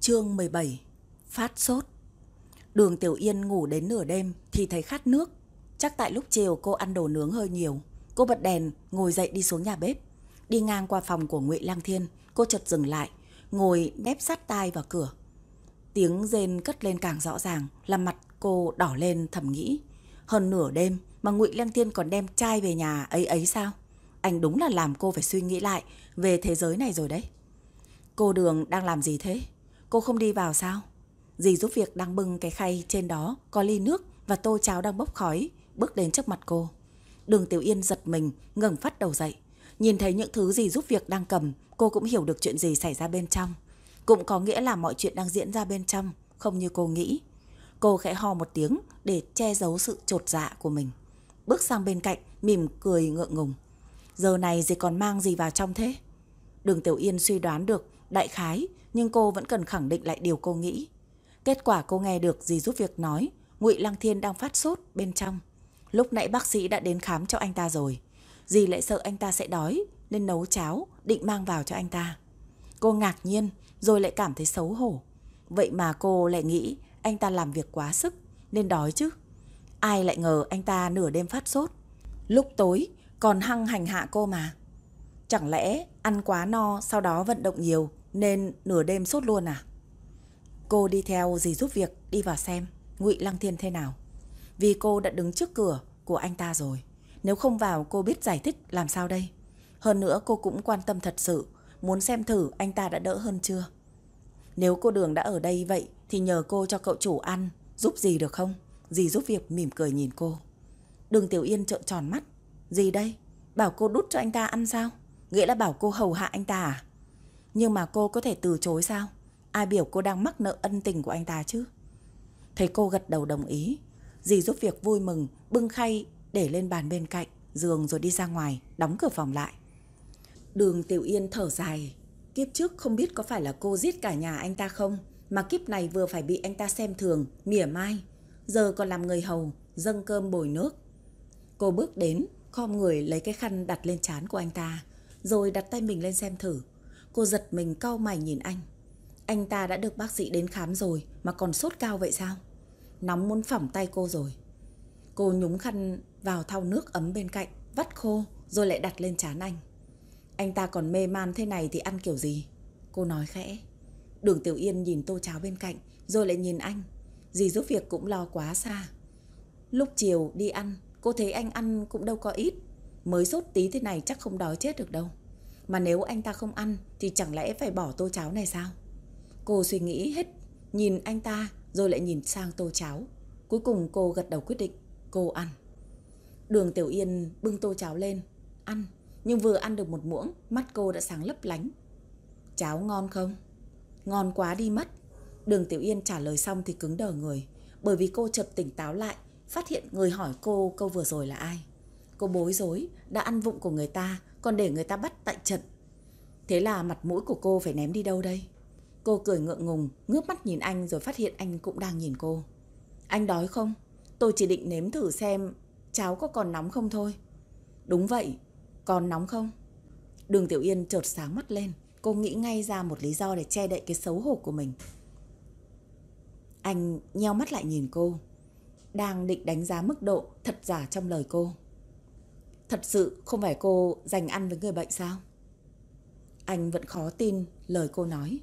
Chương 17 Phát sốt Đường Tiểu Yên ngủ đến nửa đêm thì thấy khát nước. Chắc tại lúc chiều cô ăn đồ nướng hơi nhiều. Cô bật đèn, ngồi dậy đi xuống nhà bếp. Đi ngang qua phòng của Ngụy Lang Thiên, cô chợt dừng lại, ngồi nép sát tai vào cửa. Tiếng rên cất lên càng rõ ràng, làm mặt cô đỏ lên thầm nghĩ. Hơn nửa đêm mà Ngụy Lang Thiên còn đem trai về nhà ấy ấy sao? Anh đúng là làm cô phải suy nghĩ lại về thế giới này rồi đấy. Cô Đường đang làm gì thế? Cô không đi vào sao? Dì giúp việc đang bưng cái khay trên đó có ly nước và tô cháo đang bốc khói, bước đến trước mặt cô. Đường Tiểu Yên giật mình, ngẩng phát đầu dậy. Nhìn thấy những thứ gì giúp việc đang cầm, cô cũng hiểu được chuyện gì xảy ra bên trong. Cũng có nghĩa là mọi chuyện đang diễn ra bên trong, không như cô nghĩ. Cô khẽ ho một tiếng để che giấu sự trột dạ của mình. Bước sang bên cạnh, mỉm cười ngượng ngùng. Giờ này dì còn mang gì vào trong thế? Đường Tiểu Yên suy đoán được đại khái, nhưng cô vẫn cần khẳng định lại điều cô nghĩ. Kết quả cô nghe được dì giúp việc nói, Ngụy Lăng Thiên đang phát sốt bên trong. Lúc nãy bác sĩ đã đến khám cho anh ta rồi. Dì lại sợ anh ta sẽ đói nên nấu cháo định mang vào cho anh ta. Cô ngạc nhiên rồi lại cảm thấy xấu hổ. Vậy mà cô lại nghĩ anh ta làm việc quá sức nên đói chứ. Ai lại ngờ anh ta nửa đêm phát sốt. Lúc tối còn hăng hành hạ cô mà. Chẳng lẽ ăn quá no sau đó vận động nhiều nên nửa đêm sốt luôn à? Cô đi theo dì giúp việc đi vào xem Ngụy Lăng Thiên thế nào. Vì cô đã đứng trước cửa của anh ta rồi. Nếu không vào cô biết giải thích làm sao đây. Hơn nữa cô cũng quan tâm thật sự, muốn xem thử anh ta đã đỡ hơn chưa. Nếu cô Đường đã ở đây vậy thì nhờ cô cho cậu chủ ăn, giúp gì được không? Dì giúp việc mỉm cười nhìn cô. Đường Tiểu Yên trợn tròn mắt. Gì đây? Bảo cô đút cho anh ta ăn sao? Nghĩa là bảo cô hầu hạ anh ta à? Nhưng mà cô có thể từ chối sao? Ai biểu cô đang mắc nợ ân tình của anh ta chứ? Thấy cô gật đầu đồng ý. Dì giúp việc vui mừng, bưng khay để lên bàn bên cạnh, giường rồi đi ra ngoài, đóng cửa phòng lại. Đường Tiểu Yên thở dài. Kiếp trước không biết có phải là cô giết cả nhà anh ta không? Mà kiếp này vừa phải bị anh ta xem thường, mỉa mai. Giờ còn làm người hầu, dâng cơm bồi nước. Cô bước đến, khom người lấy cái khăn đặt lên trán của anh ta, rồi đặt tay mình lên xem thử. Cô giật mình cau mày nhìn anh. Anh ta đã được bác sĩ đến khám rồi mà còn sốt cao vậy sao? Nóng muốn phỏng tay cô rồi. Cô nhúng khăn vào thau nước ấm bên cạnh, vắt khô rồi lại đặt lên trán anh. Anh ta còn mê man thế này thì ăn kiểu gì? Cô nói khẽ. Đường Tiểu Yên nhìn tô cháo bên cạnh rồi lại nhìn anh. Dì giúp việc cũng lo quá xa. Lúc chiều đi ăn, cô thấy anh ăn cũng đâu có ít. Mới sốt tí thế này chắc không đói chết được đâu. Mà nếu anh ta không ăn thì chẳng lẽ phải bỏ tô cháo này sao? Cô suy nghĩ hết, nhìn anh ta rồi lại nhìn sang tô cháo. Cuối cùng cô gật đầu quyết định, cô ăn. Đường Tiểu Yên bưng tô cháo lên, ăn. Nhưng vừa ăn được một muỗng, mắt cô đã sáng lấp lánh. Cháo ngon không? Ngon quá đi mất. Đường Tiểu Yên trả lời xong thì cứng đờ người. Bởi vì cô chợt tỉnh táo lại, phát hiện người hỏi cô câu vừa rồi là ai. Cô bối rối, đã ăn vụng của người ta, còn để người ta bắt tại trận. Thế là mặt mũi của cô phải ném đi đâu đây? Cô cười ngượng ngùng, ngước mắt nhìn anh rồi phát hiện anh cũng đang nhìn cô. Anh đói không? Tôi chỉ định nếm thử xem cháo có còn nóng không thôi. Đúng vậy, còn nóng không? Đường Tiểu Yên chợt sáng mắt lên. Cô nghĩ ngay ra một lý do để che đậy cái xấu hổ của mình. Anh nheo mắt lại nhìn cô. Đang định đánh giá mức độ thật giả trong lời cô. Thật sự không phải cô dành ăn với người bệnh sao? Anh vẫn khó tin lời cô nói.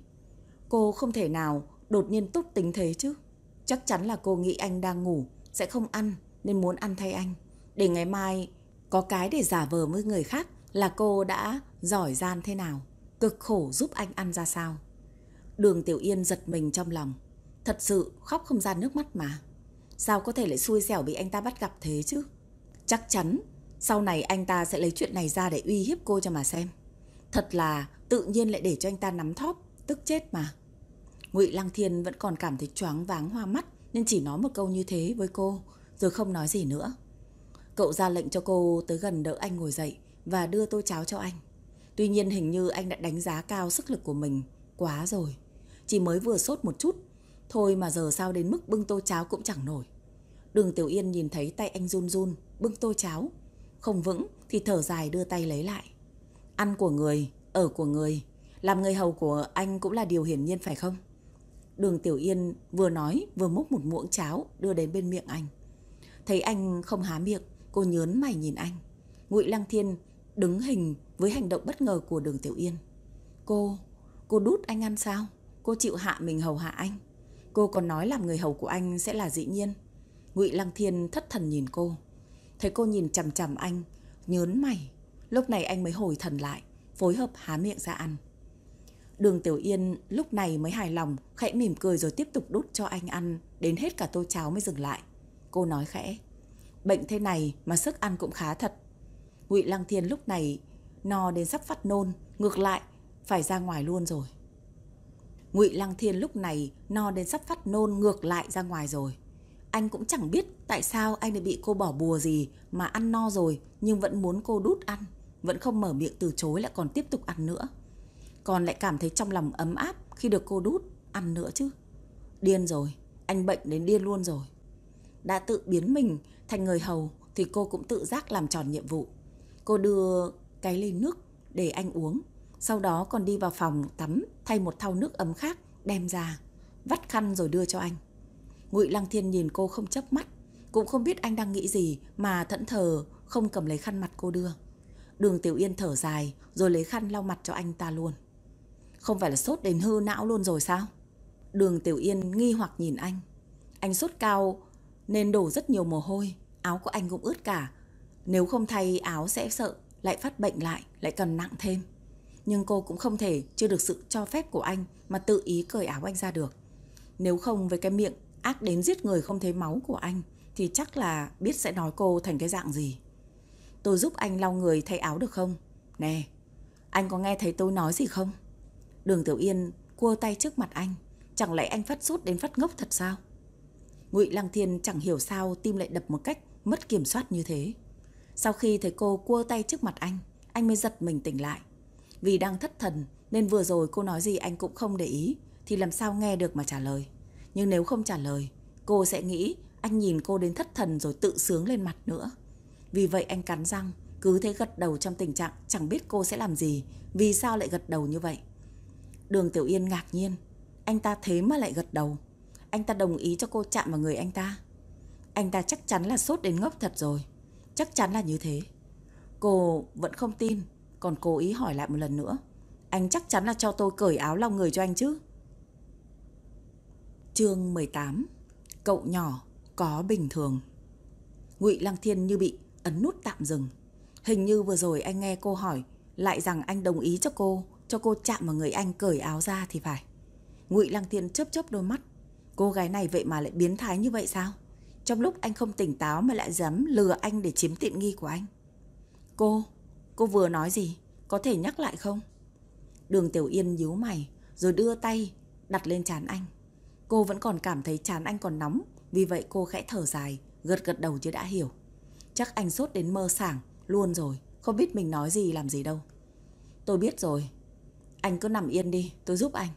Cô không thể nào đột nhiên tốt tính thế chứ. Chắc chắn là cô nghĩ anh đang ngủ, sẽ không ăn nên muốn ăn thay anh. Để ngày mai có cái để giả vờ với người khác là cô đã giỏi gian thế nào, cực khổ giúp anh ăn ra sao. Đường Tiểu Yên giật mình trong lòng. Thật sự khóc không ra nước mắt mà. Sao có thể lại xui xẻo bị anh ta bắt gặp thế chứ? Chắc chắn sau này anh ta sẽ lấy chuyện này ra để uy hiếp cô cho mà xem. Thật là tự nhiên lại để cho anh ta nắm thóp, tức chết mà. Ngụy Lăng Thiên vẫn còn cảm thấy choáng váng hoa mắt nên chỉ nói một câu như thế với cô, rồi không nói gì nữa. Cậu ra lệnh cho cô tới gần đỡ anh ngồi dậy và đưa tô cháo cho anh. Tuy nhiên hình như anh đã đánh giá cao sức lực của mình quá rồi. Chỉ mới vừa sốt một chút, thôi mà giờ sao đến mức bưng tô cháo cũng chẳng nổi. Đường Tiểu Yên nhìn thấy tay anh run run, bưng tô cháo. Không vững thì thở dài đưa tay lấy lại. Ăn của người, ở của người, làm người hầu của anh cũng là điều hiển nhiên phải không? Đường Tiểu Yên vừa nói vừa múc một muỗng cháo đưa đến bên miệng anh. Thấy anh không há miệng, cô nhớn mày nhìn anh. Ngụy Lăng Thiên đứng hình với hành động bất ngờ của Đường Tiểu Yên. Cô, cô đút anh ăn sao? Cô chịu hạ mình hầu hạ anh. Cô còn nói làm người hầu của anh sẽ là dĩ nhiên. Ngụy Lăng Thiên thất thần nhìn cô. Thấy cô nhìn chằm chằm anh, nhớn mày. Lúc này anh mới hồi thần lại, phối hợp há miệng ra ăn. Đường Tiểu Yên lúc này mới hài lòng, khẽ mỉm cười rồi tiếp tục đút cho anh ăn, đến hết cả tô cháo mới dừng lại. Cô nói khẽ, bệnh thế này mà sức ăn cũng khá thật. Ngụy Lăng Thiên lúc này no đến sắp phát nôn, ngược lại phải ra ngoài luôn rồi. Ngụy Lăng Thiên lúc này no đến sắp phát nôn ngược lại ra ngoài rồi. Anh cũng chẳng biết tại sao anh lại bị cô bỏ bùa gì mà ăn no rồi nhưng vẫn muốn cô đút ăn, vẫn không mở miệng từ chối lại còn tiếp tục ăn nữa. Còn lại cảm thấy trong lòng ấm áp khi được cô đút ăn nữa chứ. Điên rồi, anh bệnh đến điên luôn rồi. Đã tự biến mình thành người hầu thì cô cũng tự giác làm tròn nhiệm vụ. Cô đưa cái ly nước để anh uống, sau đó còn đi vào phòng tắm thay một thau nước ấm khác đem ra, vắt khăn rồi đưa cho anh. Ngụy Lăng Thiên nhìn cô không chớp mắt, cũng không biết anh đang nghĩ gì mà thẫn thờ không cầm lấy khăn mặt cô đưa. Đường Tiểu Yên thở dài rồi lấy khăn lau mặt cho anh ta luôn. Không phải là sốt đến hư não luôn rồi sao? Đường Tiểu Yên nghi hoặc nhìn anh. Anh sốt cao nên đổ rất nhiều mồ hôi, áo của anh cũng ướt cả. Nếu không thay áo sẽ sợ, lại phát bệnh lại, lại cần nặng thêm. Nhưng cô cũng không thể chưa được sự cho phép của anh mà tự ý cởi áo anh ra được. Nếu không với cái miệng ác đến giết người không thấy máu của anh thì chắc là biết sẽ nói cô thành cái dạng gì. Tôi giúp anh lau người thay áo được không? Nè, anh có nghe thấy tôi nói gì không? Đường Tiểu Yên cua tay trước mặt anh. Chẳng lẽ anh phát sốt đến phát ngốc thật sao? Ngụy Lăng Thiên chẳng hiểu sao tim lại đập một cách mất kiểm soát như thế. Sau khi thấy cô cua tay trước mặt anh, anh mới giật mình tỉnh lại. Vì đang thất thần nên vừa rồi cô nói gì anh cũng không để ý thì làm sao nghe được mà trả lời. Nhưng nếu không trả lời, cô sẽ nghĩ anh nhìn cô đến thất thần rồi tự sướng lên mặt nữa. Vì vậy anh cắn răng, cứ thế gật đầu trong tình trạng chẳng biết cô sẽ làm gì, vì sao lại gật đầu như vậy. Đường Tiểu Yên ngạc nhiên, anh ta thế mà lại gật đầu. Anh ta đồng ý cho cô chạm vào người anh ta. Anh ta chắc chắn là sốt đến ngốc thật rồi. Chắc chắn là như thế. Cô vẫn không tin, còn cố ý hỏi lại một lần nữa. Anh chắc chắn là cho tôi cởi áo lòng người cho anh chứ. Chương 18 Cậu nhỏ có bình thường Ngụy Lăng Thiên như bị ấn nút tạm dừng. Hình như vừa rồi anh nghe cô hỏi lại rằng anh đồng ý cho cô, cho cô chạm vào người anh cởi áo ra thì phải. Ngụy Lăng Thiên chớp chớp đôi mắt. Cô gái này vậy mà lại biến thái như vậy sao? Trong lúc anh không tỉnh táo mà lại dám lừa anh để chiếm tiện nghi của anh. Cô, cô vừa nói gì? Có thể nhắc lại không? Đường Tiểu Yên nhíu mày rồi đưa tay đặt lên trán anh. Cô vẫn còn cảm thấy chán anh còn nóng, vì vậy cô khẽ thở dài, gật gật đầu chứ đã hiểu. Chắc anh sốt đến mơ sảng, luôn rồi, không biết mình nói gì làm gì đâu. Tôi biết rồi, anh cứ nằm yên đi, tôi giúp anh.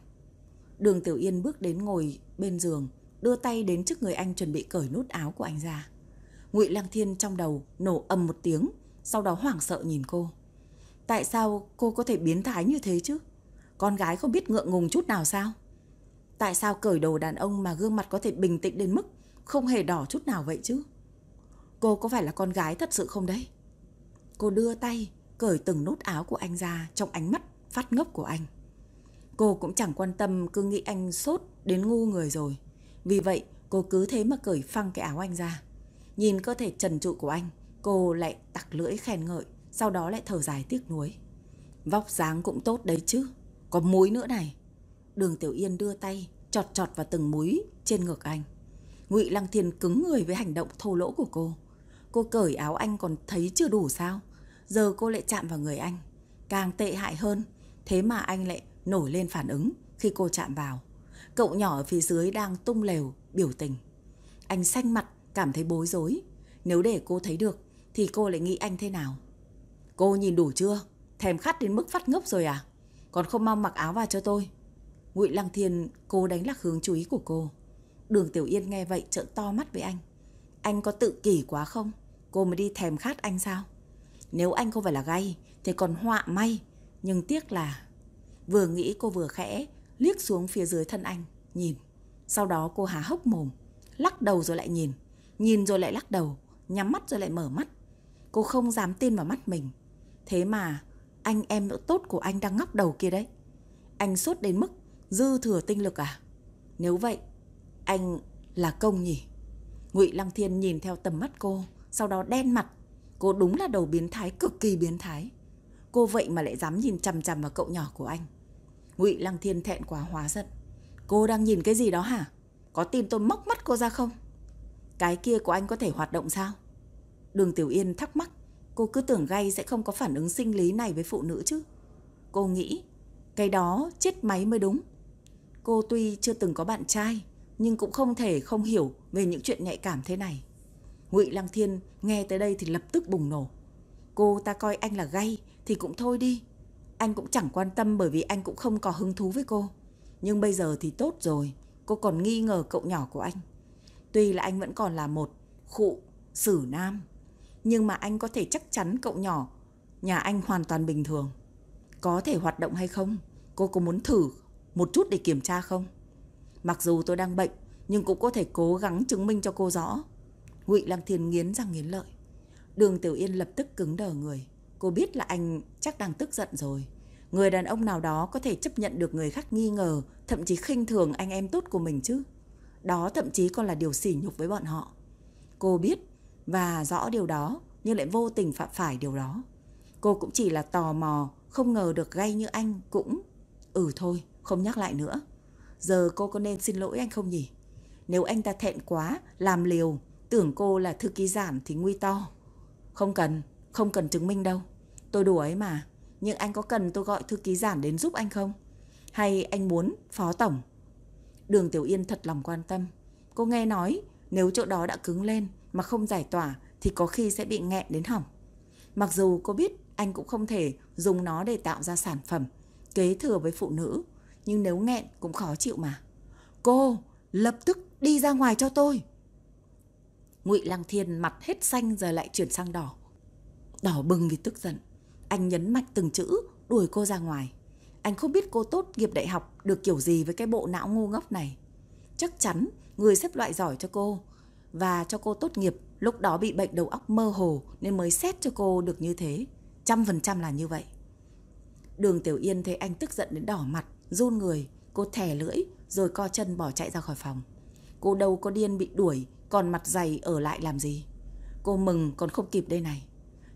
Đường Tiểu Yên bước đến ngồi bên giường, đưa tay đến trước người anh chuẩn bị cởi nút áo của anh ra. Ngụy Lăng Thiên trong đầu nổ ầm một tiếng, sau đó hoảng sợ nhìn cô. Tại sao cô có thể biến thái như thế chứ? Con gái không biết ngượng ngùng chút nào sao? Tại sao cởi đồ đàn ông mà gương mặt có thể bình tĩnh đến mức không hề đỏ chút nào vậy chứ? Cô có phải là con gái thật sự không đấy? Cô đưa tay cởi từng nút áo của anh ra trong ánh mắt phát ngốc của anh. Cô cũng chẳng quan tâm cứ nghĩ anh sốt đến ngu người rồi. Vì vậy cô cứ thế mà cởi phăng cái áo anh ra. Nhìn cơ thể trần trụ của anh, cô lại tặc lưỡi khen ngợi, sau đó lại thở dài tiếc nuối. Vóc dáng cũng tốt đấy chứ, có múi nữa này. Đường Tiểu Yên đưa tay chọt chọt vào từng múi trên ngực anh. Ngụy Lăng Thiên cứng người với hành động thô lỗ của cô. Cô cởi áo anh còn thấy chưa đủ sao? Giờ cô lại chạm vào người anh. Càng tệ hại hơn, thế mà anh lại nổi lên phản ứng khi cô chạm vào. Cậu nhỏ ở phía dưới đang tung lều, biểu tình. Anh xanh mặt, cảm thấy bối rối. Nếu để cô thấy được, thì cô lại nghĩ anh thế nào? Cô nhìn đủ chưa? Thèm khát đến mức phát ngốc rồi à? Còn không mau mặc áo vào cho tôi. Ngụy Lăng Thiên cố đánh lạc hướng chú ý của cô. Đường Tiểu Yên nghe vậy trợn to mắt với anh. Anh có tự kỷ quá không? Cô mới đi thèm khát anh sao? Nếu anh không phải là gay thì còn họa may. Nhưng tiếc là vừa nghĩ cô vừa khẽ liếc xuống phía dưới thân anh, nhìn. Sau đó cô há hốc mồm, lắc đầu rồi lại nhìn, nhìn rồi lại lắc đầu, nhắm mắt rồi lại mở mắt. Cô không dám tin vào mắt mình. Thế mà anh em nữa tốt của anh đang ngóc đầu kia đấy. Anh sốt đến mức dư thừa tinh lực à? Nếu vậy, anh là công nhỉ? Ngụy Lăng Thiên nhìn theo tầm mắt cô, sau đó đen mặt. Cô đúng là đầu biến thái, cực kỳ biến thái. Cô vậy mà lại dám nhìn chằm chằm vào cậu nhỏ của anh. Ngụy Lăng Thiên thẹn quá hóa giận. Cô đang nhìn cái gì đó hả? Có tin tôi móc mắt cô ra không? Cái kia của anh có thể hoạt động sao? Đường Tiểu Yên thắc mắc. Cô cứ tưởng gay sẽ không có phản ứng sinh lý này với phụ nữ chứ. Cô nghĩ cái đó chết máy mới đúng. Cô tuy chưa từng có bạn trai nhưng cũng không thể không hiểu về những chuyện nhạy cảm thế này. Ngụy Lăng Thiên nghe tới đây thì lập tức bùng nổ. Cô ta coi anh là gay thì cũng thôi đi. Anh cũng chẳng quan tâm bởi vì anh cũng không có hứng thú với cô. Nhưng bây giờ thì tốt rồi, cô còn nghi ngờ cậu nhỏ của anh. Tuy là anh vẫn còn là một khụ xử nam, nhưng mà anh có thể chắc chắn cậu nhỏ nhà anh hoàn toàn bình thường. Có thể hoạt động hay không? Cô có muốn thử một chút để kiểm tra không? Mặc dù tôi đang bệnh, nhưng cũng có thể cố gắng chứng minh cho cô rõ. Ngụy Lăng Thiên nghiến răng nghiến lợi. Đường Tiểu Yên lập tức cứng đờ người. Cô biết là anh chắc đang tức giận rồi. Người đàn ông nào đó có thể chấp nhận được người khác nghi ngờ, thậm chí khinh thường anh em tốt của mình chứ. Đó thậm chí còn là điều sỉ nhục với bọn họ. Cô biết và rõ điều đó, nhưng lại vô tình phạm phải điều đó. Cô cũng chỉ là tò mò, không ngờ được gay như anh cũng... Ừ thôi, không nhắc lại nữa. Giờ cô có nên xin lỗi anh không nhỉ? Nếu anh ta thẹn quá, làm liều, tưởng cô là thư ký giảm thì nguy to. Không cần, không cần chứng minh đâu. Tôi đùa ấy mà. Nhưng anh có cần tôi gọi thư ký giản đến giúp anh không? Hay anh muốn phó tổng? Đường Tiểu Yên thật lòng quan tâm. Cô nghe nói nếu chỗ đó đã cứng lên mà không giải tỏa thì có khi sẽ bị nghẹn đến hỏng. Mặc dù cô biết anh cũng không thể dùng nó để tạo ra sản phẩm kế thừa với phụ nữ, nhưng nếu nghẹn cũng khó chịu mà. Cô lập tức đi ra ngoài cho tôi. Ngụy Lăng Thiên mặt hết xanh rồi lại chuyển sang đỏ. Đỏ bừng vì tức giận. Anh nhấn mạnh từng chữ, đuổi cô ra ngoài. Anh không biết cô tốt nghiệp đại học được kiểu gì với cái bộ não ngu ngốc này. Chắc chắn người xếp loại giỏi cho cô và cho cô tốt nghiệp lúc đó bị bệnh đầu óc mơ hồ nên mới xét cho cô được như thế. Trăm phần trăm là như vậy. Đường Tiểu Yên thấy anh tức giận đến đỏ mặt, run người, cô thẻ lưỡi rồi co chân bỏ chạy ra khỏi phòng. Cô đâu có điên bị đuổi, còn mặt dày ở lại làm gì. Cô mừng còn không kịp đây này.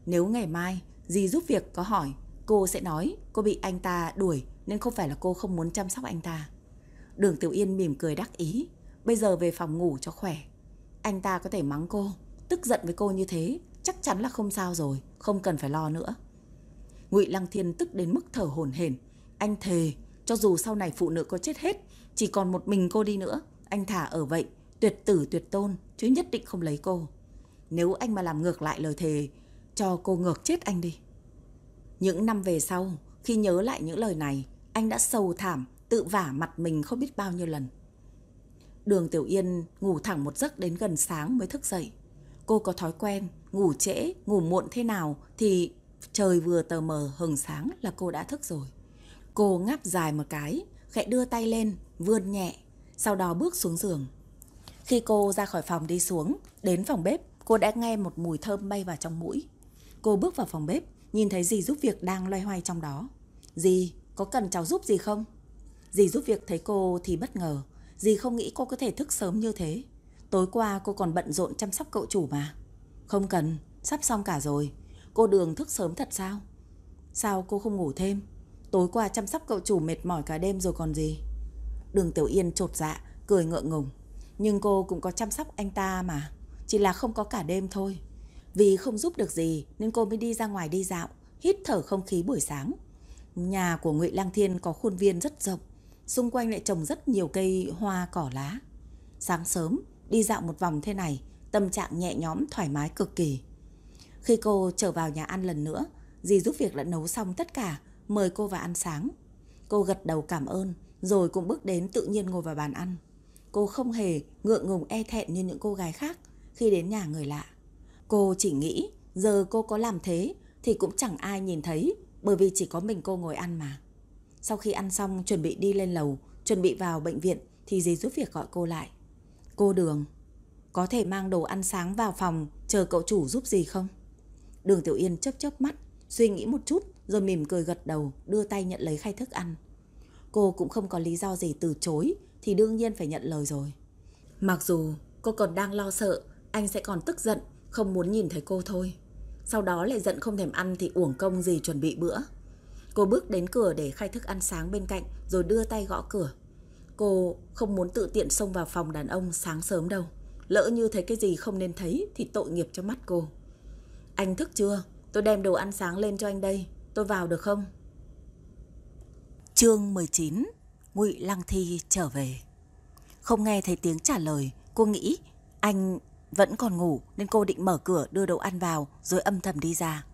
Nếu ngày mai dì giúp việc có hỏi, cô sẽ nói cô bị anh ta đuổi nên không phải là cô không muốn chăm sóc anh ta. Đường Tiểu Yên mỉm cười đắc ý, bây giờ về phòng ngủ cho khỏe. Anh ta có thể mắng cô, tức giận với cô như thế, chắc chắn là không sao rồi, không cần phải lo nữa. Ngụy Lăng Thiên tức đến mức thở hổn hển, anh thề, cho dù sau này phụ nữ có chết hết, chỉ còn một mình cô đi nữa, anh thả ở vậy, tuyệt tử tuyệt tôn, chứ nhất định không lấy cô. Nếu anh mà làm ngược lại lời thề, cho cô ngược chết anh đi. Những năm về sau, khi nhớ lại những lời này, anh đã sầu thảm, tự vả mặt mình không biết bao nhiêu lần. Đường Tiểu Yên ngủ thẳng một giấc đến gần sáng mới thức dậy. Cô có thói quen ngủ trễ, ngủ muộn thế nào thì trời vừa tờ mờ hừng sáng là cô đã thức rồi. Cô ngáp dài một cái, khẽ đưa tay lên, vươn nhẹ, sau đó bước xuống giường. Khi cô ra khỏi phòng đi xuống, đến phòng bếp, cô đã nghe một mùi thơm bay vào trong mũi. Cô bước vào phòng bếp, nhìn thấy dì giúp việc đang loay hoay trong đó. Dì, có cần cháu giúp gì không? Dì giúp việc thấy cô thì bất ngờ. Dì không nghĩ cô có thể thức sớm như thế. Tối qua cô còn bận rộn chăm sóc cậu chủ mà. Không cần, sắp xong cả rồi. Cô đường thức sớm thật sao? Sao cô không ngủ thêm? Tối qua chăm sóc cậu chủ mệt mỏi cả đêm rồi còn gì? Đường Tiểu Yên trột dạ, cười ngượng ngùng. Nhưng cô cũng có chăm sóc anh ta mà. Chỉ là không có cả đêm thôi. Vì không giúp được gì nên cô mới đi ra ngoài đi dạo, hít thở không khí buổi sáng. Nhà của Ngụy Lang Thiên có khuôn viên rất rộng, xung quanh lại trồng rất nhiều cây hoa cỏ lá. Sáng sớm, đi dạo một vòng thế này, tâm trạng nhẹ nhõm thoải mái cực kỳ. Khi cô trở vào nhà ăn lần nữa, dì giúp việc đã nấu xong tất cả, mời cô vào ăn sáng. Cô gật đầu cảm ơn, rồi cũng bước đến tự nhiên ngồi vào bàn ăn. Cô không hề ngượng ngùng e thẹn như những cô gái khác khi đến nhà người lạ. Cô chỉ nghĩ giờ cô có làm thế thì cũng chẳng ai nhìn thấy bởi vì chỉ có mình cô ngồi ăn mà. Sau khi ăn xong chuẩn bị đi lên lầu, chuẩn bị vào bệnh viện thì dì giúp việc gọi cô lại. Cô Đường, có thể mang đồ ăn sáng vào phòng chờ cậu chủ giúp gì không? Đường Tiểu Yên chớp chớp mắt, suy nghĩ một chút rồi mỉm cười gật đầu, đưa tay nhận lấy khay thức ăn. Cô cũng không có lý do gì từ chối thì đương nhiên phải nhận lời rồi. Mặc dù cô còn đang lo sợ anh sẽ còn tức giận, không muốn nhìn thấy cô thôi. Sau đó lại giận không thèm ăn thì uổng công gì chuẩn bị bữa. Cô bước đến cửa để khai thức ăn sáng bên cạnh rồi đưa tay gõ cửa. Cô không muốn tự tiện xông vào phòng đàn ông sáng sớm đâu. Lỡ như thấy cái gì không nên thấy thì tội nghiệp cho mắt cô. Anh thức chưa? Tôi đem đồ ăn sáng lên cho anh đây. Tôi vào được không? Chương 19 Ngụy Lăng Thi trở về. Không nghe thấy tiếng trả lời, Cô nghĩ anh vẫn còn ngủ Nên cô định mở cửa đưa đồ ăn vào Rồi âm thầm đi ra.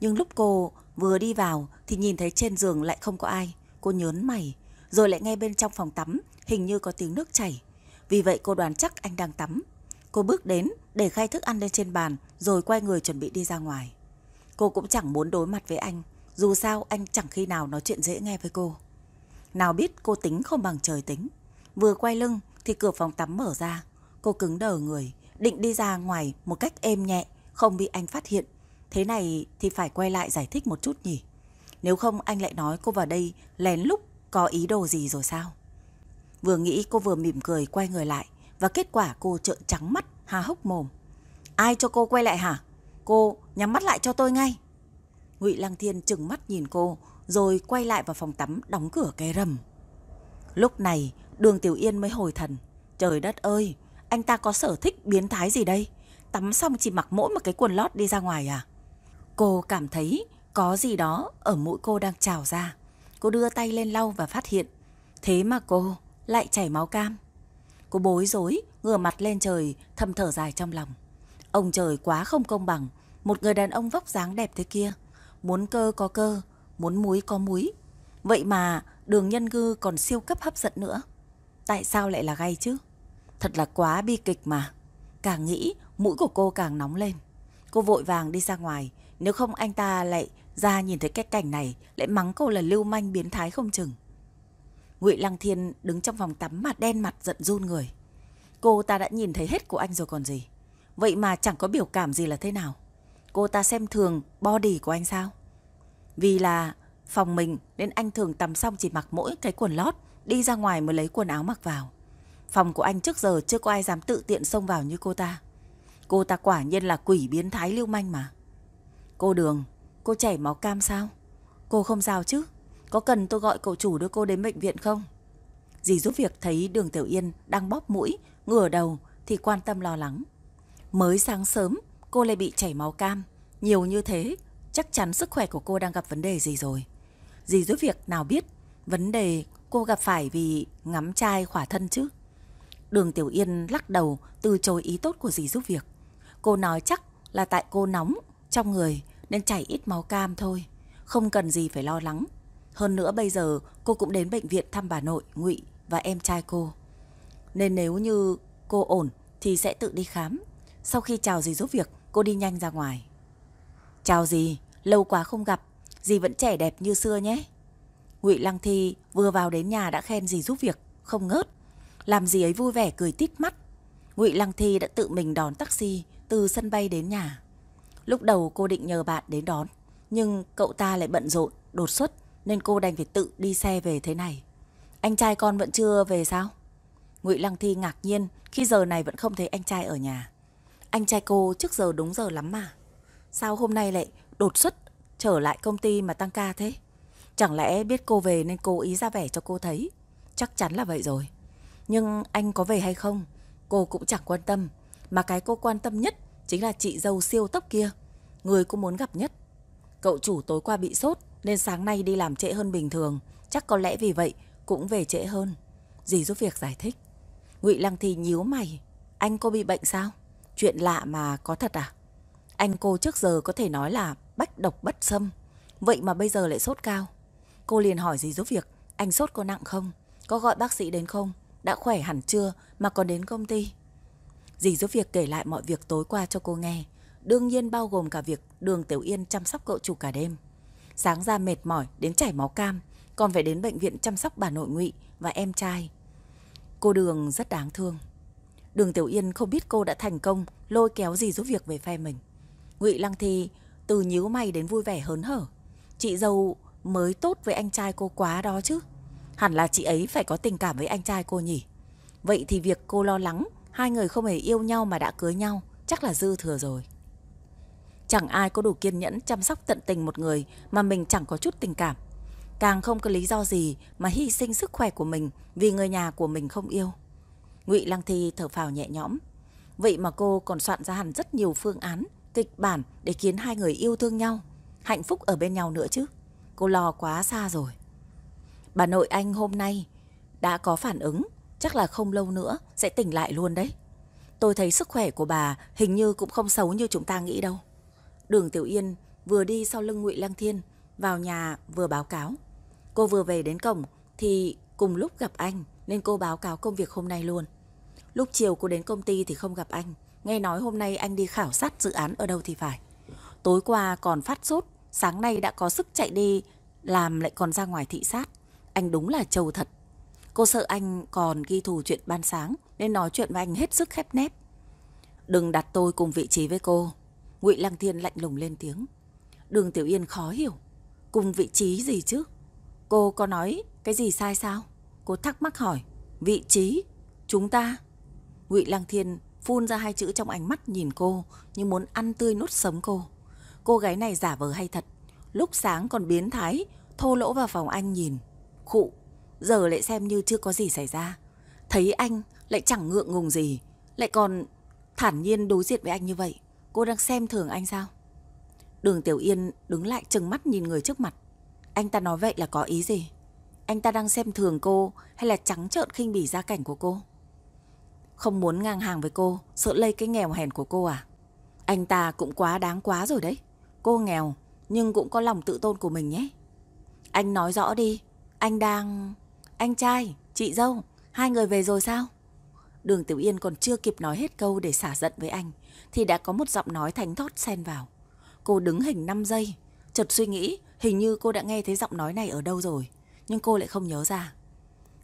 Nhưng lúc cô vừa đi vào Thì nhìn thấy trên giường lại không có ai. Cô nhớn mày, Rồi lại nghe bên trong phòng tắm Hình như có tiếng nước chảy. Vì vậy cô đoán chắc anh đang tắm. Cô bước đến để khai thức ăn lên trên bàn Rồi quay người chuẩn bị đi ra ngoài. Cô cũng chẳng muốn đối mặt với anh dù sao anh chẳng khi nào nói chuyện dễ nghe với cô. Nào biết cô tính không bằng trời tính. Vừa quay lưng thì cửa phòng tắm mở ra. Cô cứng đờ người, định đi ra ngoài một cách êm nhẹ, không bị anh phát hiện. Thế này thì phải quay lại giải thích một chút nhỉ. Nếu không anh lại nói cô vào đây lén lúc có ý đồ gì rồi sao? Vừa nghĩ cô vừa mỉm cười quay người lại và kết quả cô trợn trắng mắt, há hốc mồm. Ai cho cô quay lại hả? Cô nhắm mắt lại cho tôi ngay. Ngụy Lăng Thiên chừng mắt nhìn cô, rồi quay lại vào phòng tắm đóng cửa cái rầm. Lúc này, Đường Tiểu Yên mới hồi thần. Trời đất ơi, anh ta có sở thích biến thái gì đây? Tắm xong chỉ mặc mỗi một cái quần lót đi ra ngoài à? Cô cảm thấy có gì đó ở mũi cô đang trào ra. Cô đưa tay lên lau và phát hiện. Thế mà cô lại chảy máu cam. Cô bối rối, ngửa mặt lên trời, thầm thở dài trong lòng. Ông trời quá không công bằng. Một người đàn ông vóc dáng đẹp thế kia muốn cơ có cơ, muốn muối có muối. Vậy mà đường nhân ngư còn siêu cấp hấp dẫn nữa. Tại sao lại là gay chứ? Thật là quá bi kịch mà. Càng nghĩ, mũi của cô càng nóng lên. Cô vội vàng đi ra ngoài, nếu không anh ta lại ra nhìn thấy cái cảnh này, lại mắng cô là lưu manh biến thái không chừng. Ngụy Lăng Thiên đứng trong phòng tắm mà đen mặt giận run người. Cô ta đã nhìn thấy hết của anh rồi còn gì. Vậy mà chẳng có biểu cảm gì là thế nào. Cô ta xem thường body của anh sao? Vì là phòng mình nên anh thường tắm xong chỉ mặc mỗi cái quần lót, đi ra ngoài mới lấy quần áo mặc vào. Phòng của anh trước giờ chưa có ai dám tự tiện xông vào như cô ta. Cô ta quả nhiên là quỷ biến thái lưu manh mà. Cô Đường, cô chảy máu cam sao? Cô không sao chứ? Có cần tôi gọi cậu chủ đưa cô đến bệnh viện không? Dì giúp việc thấy đường Tiểu Yên đang bóp mũi, ngửa đầu thì quan tâm lo lắng. Mới sáng sớm, cô lại bị chảy máu cam. Nhiều như thế, chắc chắn sức khỏe của cô đang gặp vấn đề gì rồi. Dì giúp việc nào biết vấn đề cô gặp phải vì ngắm trai khỏa thân chứ. Đường Tiểu Yên lắc đầu từ chối ý tốt của dì giúp việc. Cô nói chắc là tại cô nóng trong người nên chảy ít máu cam thôi. Không cần gì phải lo lắng. Hơn nữa bây giờ cô cũng đến bệnh viện thăm bà nội, Ngụy và em trai cô. Nên nếu như cô ổn thì sẽ tự đi khám. Sau khi chào dì giúp việc, cô đi nhanh ra ngoài. Chào dì, lâu quá không gặp, dì vẫn trẻ đẹp như xưa nhé. Ngụy Lăng Thi vừa vào đến nhà đã khen dì giúp việc, không ngớt. Làm dì ấy vui vẻ cười tít mắt. Ngụy Lăng Thi đã tự mình đón taxi từ sân bay đến nhà. Lúc đầu cô định nhờ bạn đến đón, nhưng cậu ta lại bận rộn, đột xuất nên cô đành phải tự đi xe về thế này. Anh trai con vẫn chưa về sao? Ngụy Lăng Thi ngạc nhiên khi giờ này vẫn không thấy anh trai ở nhà. Anh trai cô trước giờ đúng giờ lắm mà. Sao hôm nay lại đột xuất trở lại công ty mà tăng ca thế? Chẳng lẽ biết cô về nên cố ý ra vẻ cho cô thấy? Chắc chắn là vậy rồi. Nhưng anh có về hay không? Cô cũng chẳng quan tâm. Mà cái cô quan tâm nhất chính là chị dâu siêu tốc kia. Người cô muốn gặp nhất. Cậu chủ tối qua bị sốt nên sáng nay đi làm trễ hơn bình thường. Chắc có lẽ vì vậy cũng về trễ hơn. Dì giúp việc giải thích. Ngụy Lăng thì nhíu mày. Anh cô bị bệnh sao? Chuyện lạ mà có thật à? Anh cô trước giờ có thể nói là bách độc bất xâm. Vậy mà bây giờ lại sốt cao. Cô liền hỏi gì giúp việc. Anh sốt có nặng không? Có gọi bác sĩ đến không? Đã khỏe hẳn chưa mà còn đến công ty? Dì giúp việc kể lại mọi việc tối qua cho cô nghe. Đương nhiên bao gồm cả việc đường Tiểu Yên chăm sóc cậu chủ cả đêm. Sáng ra mệt mỏi đến chảy máu cam, còn phải đến bệnh viện chăm sóc bà nội ngụy và em trai. Cô Đường rất đáng thương. Đường Tiểu Yên không biết cô đã thành công, lôi kéo gì giúp việc về phe mình. Ngụy Lăng Thi từ nhíu mày đến vui vẻ hớn hở. Chị dâu mới tốt với anh trai cô quá đó chứ. Hẳn là chị ấy phải có tình cảm với anh trai cô nhỉ. Vậy thì việc cô lo lắng, hai người không hề yêu nhau mà đã cưới nhau, chắc là dư thừa rồi. Chẳng ai có đủ kiên nhẫn chăm sóc tận tình một người mà mình chẳng có chút tình cảm. Càng không có lý do gì mà hy sinh sức khỏe của mình vì người nhà của mình không yêu. Ngụy Lăng Thi thở phào nhẹ nhõm. Vậy mà cô còn soạn ra hẳn rất nhiều phương án, kịch bản để khiến hai người yêu thương nhau, hạnh phúc ở bên nhau nữa chứ. Cô lo quá xa rồi. Bà nội anh hôm nay đã có phản ứng, chắc là không lâu nữa sẽ tỉnh lại luôn đấy. Tôi thấy sức khỏe của bà hình như cũng không xấu như chúng ta nghĩ đâu. Đường Tiểu Yên vừa đi sau lưng Ngụy Lăng Thiên, vào nhà vừa báo cáo. Cô vừa về đến cổng thì cùng lúc gặp anh nên cô báo cáo công việc hôm nay luôn. Lúc chiều cô đến công ty thì không gặp anh, nghe nói hôm nay anh đi khảo sát dự án ở đâu thì phải. Tối qua còn phát sốt, sáng nay đã có sức chạy đi làm lại còn ra ngoài thị sát. Anh đúng là trâu thật. Cô sợ anh còn ghi thù chuyện ban sáng nên nói chuyện với anh hết sức khép nép. Đừng đặt tôi cùng vị trí với cô. Ngụy Lăng Thiên lạnh lùng lên tiếng. Đường Tiểu Yên khó hiểu. Cùng vị trí gì chứ? Cô có nói cái gì sai sao? Cô thắc mắc hỏi. Vị trí? Chúng ta? Ngụy Lăng Thiên phun ra hai chữ trong ánh mắt nhìn cô như muốn ăn tươi nuốt sống cô. Cô gái này giả vờ hay thật. Lúc sáng còn biến thái, thô lỗ vào phòng anh nhìn. Khụ, giờ lại xem như chưa có gì xảy ra. Thấy anh lại chẳng ngượng ngùng gì, lại còn thản nhiên đối diện với anh như vậy. Cô đang xem thường anh sao? Đường Tiểu Yên đứng lại chừng mắt nhìn người trước mặt. Anh ta nói vậy là có ý gì? Anh ta đang xem thường cô hay là trắng trợn khinh bỉ gia cảnh của cô? Không muốn ngang hàng với cô, sợ lây cái nghèo hèn của cô à? Anh ta cũng quá đáng quá rồi đấy. Cô nghèo, nhưng cũng có lòng tự tôn của mình nhé. Anh nói rõ đi, anh đang... Anh trai, chị dâu, hai người về rồi sao? Đường Tiểu Yên còn chưa kịp nói hết câu để xả giận với anh, thì đã có một giọng nói thánh thót xen vào. Cô đứng hình 5 giây, chợt suy nghĩ hình như cô đã nghe thấy giọng nói này ở đâu rồi, nhưng cô lại không nhớ ra.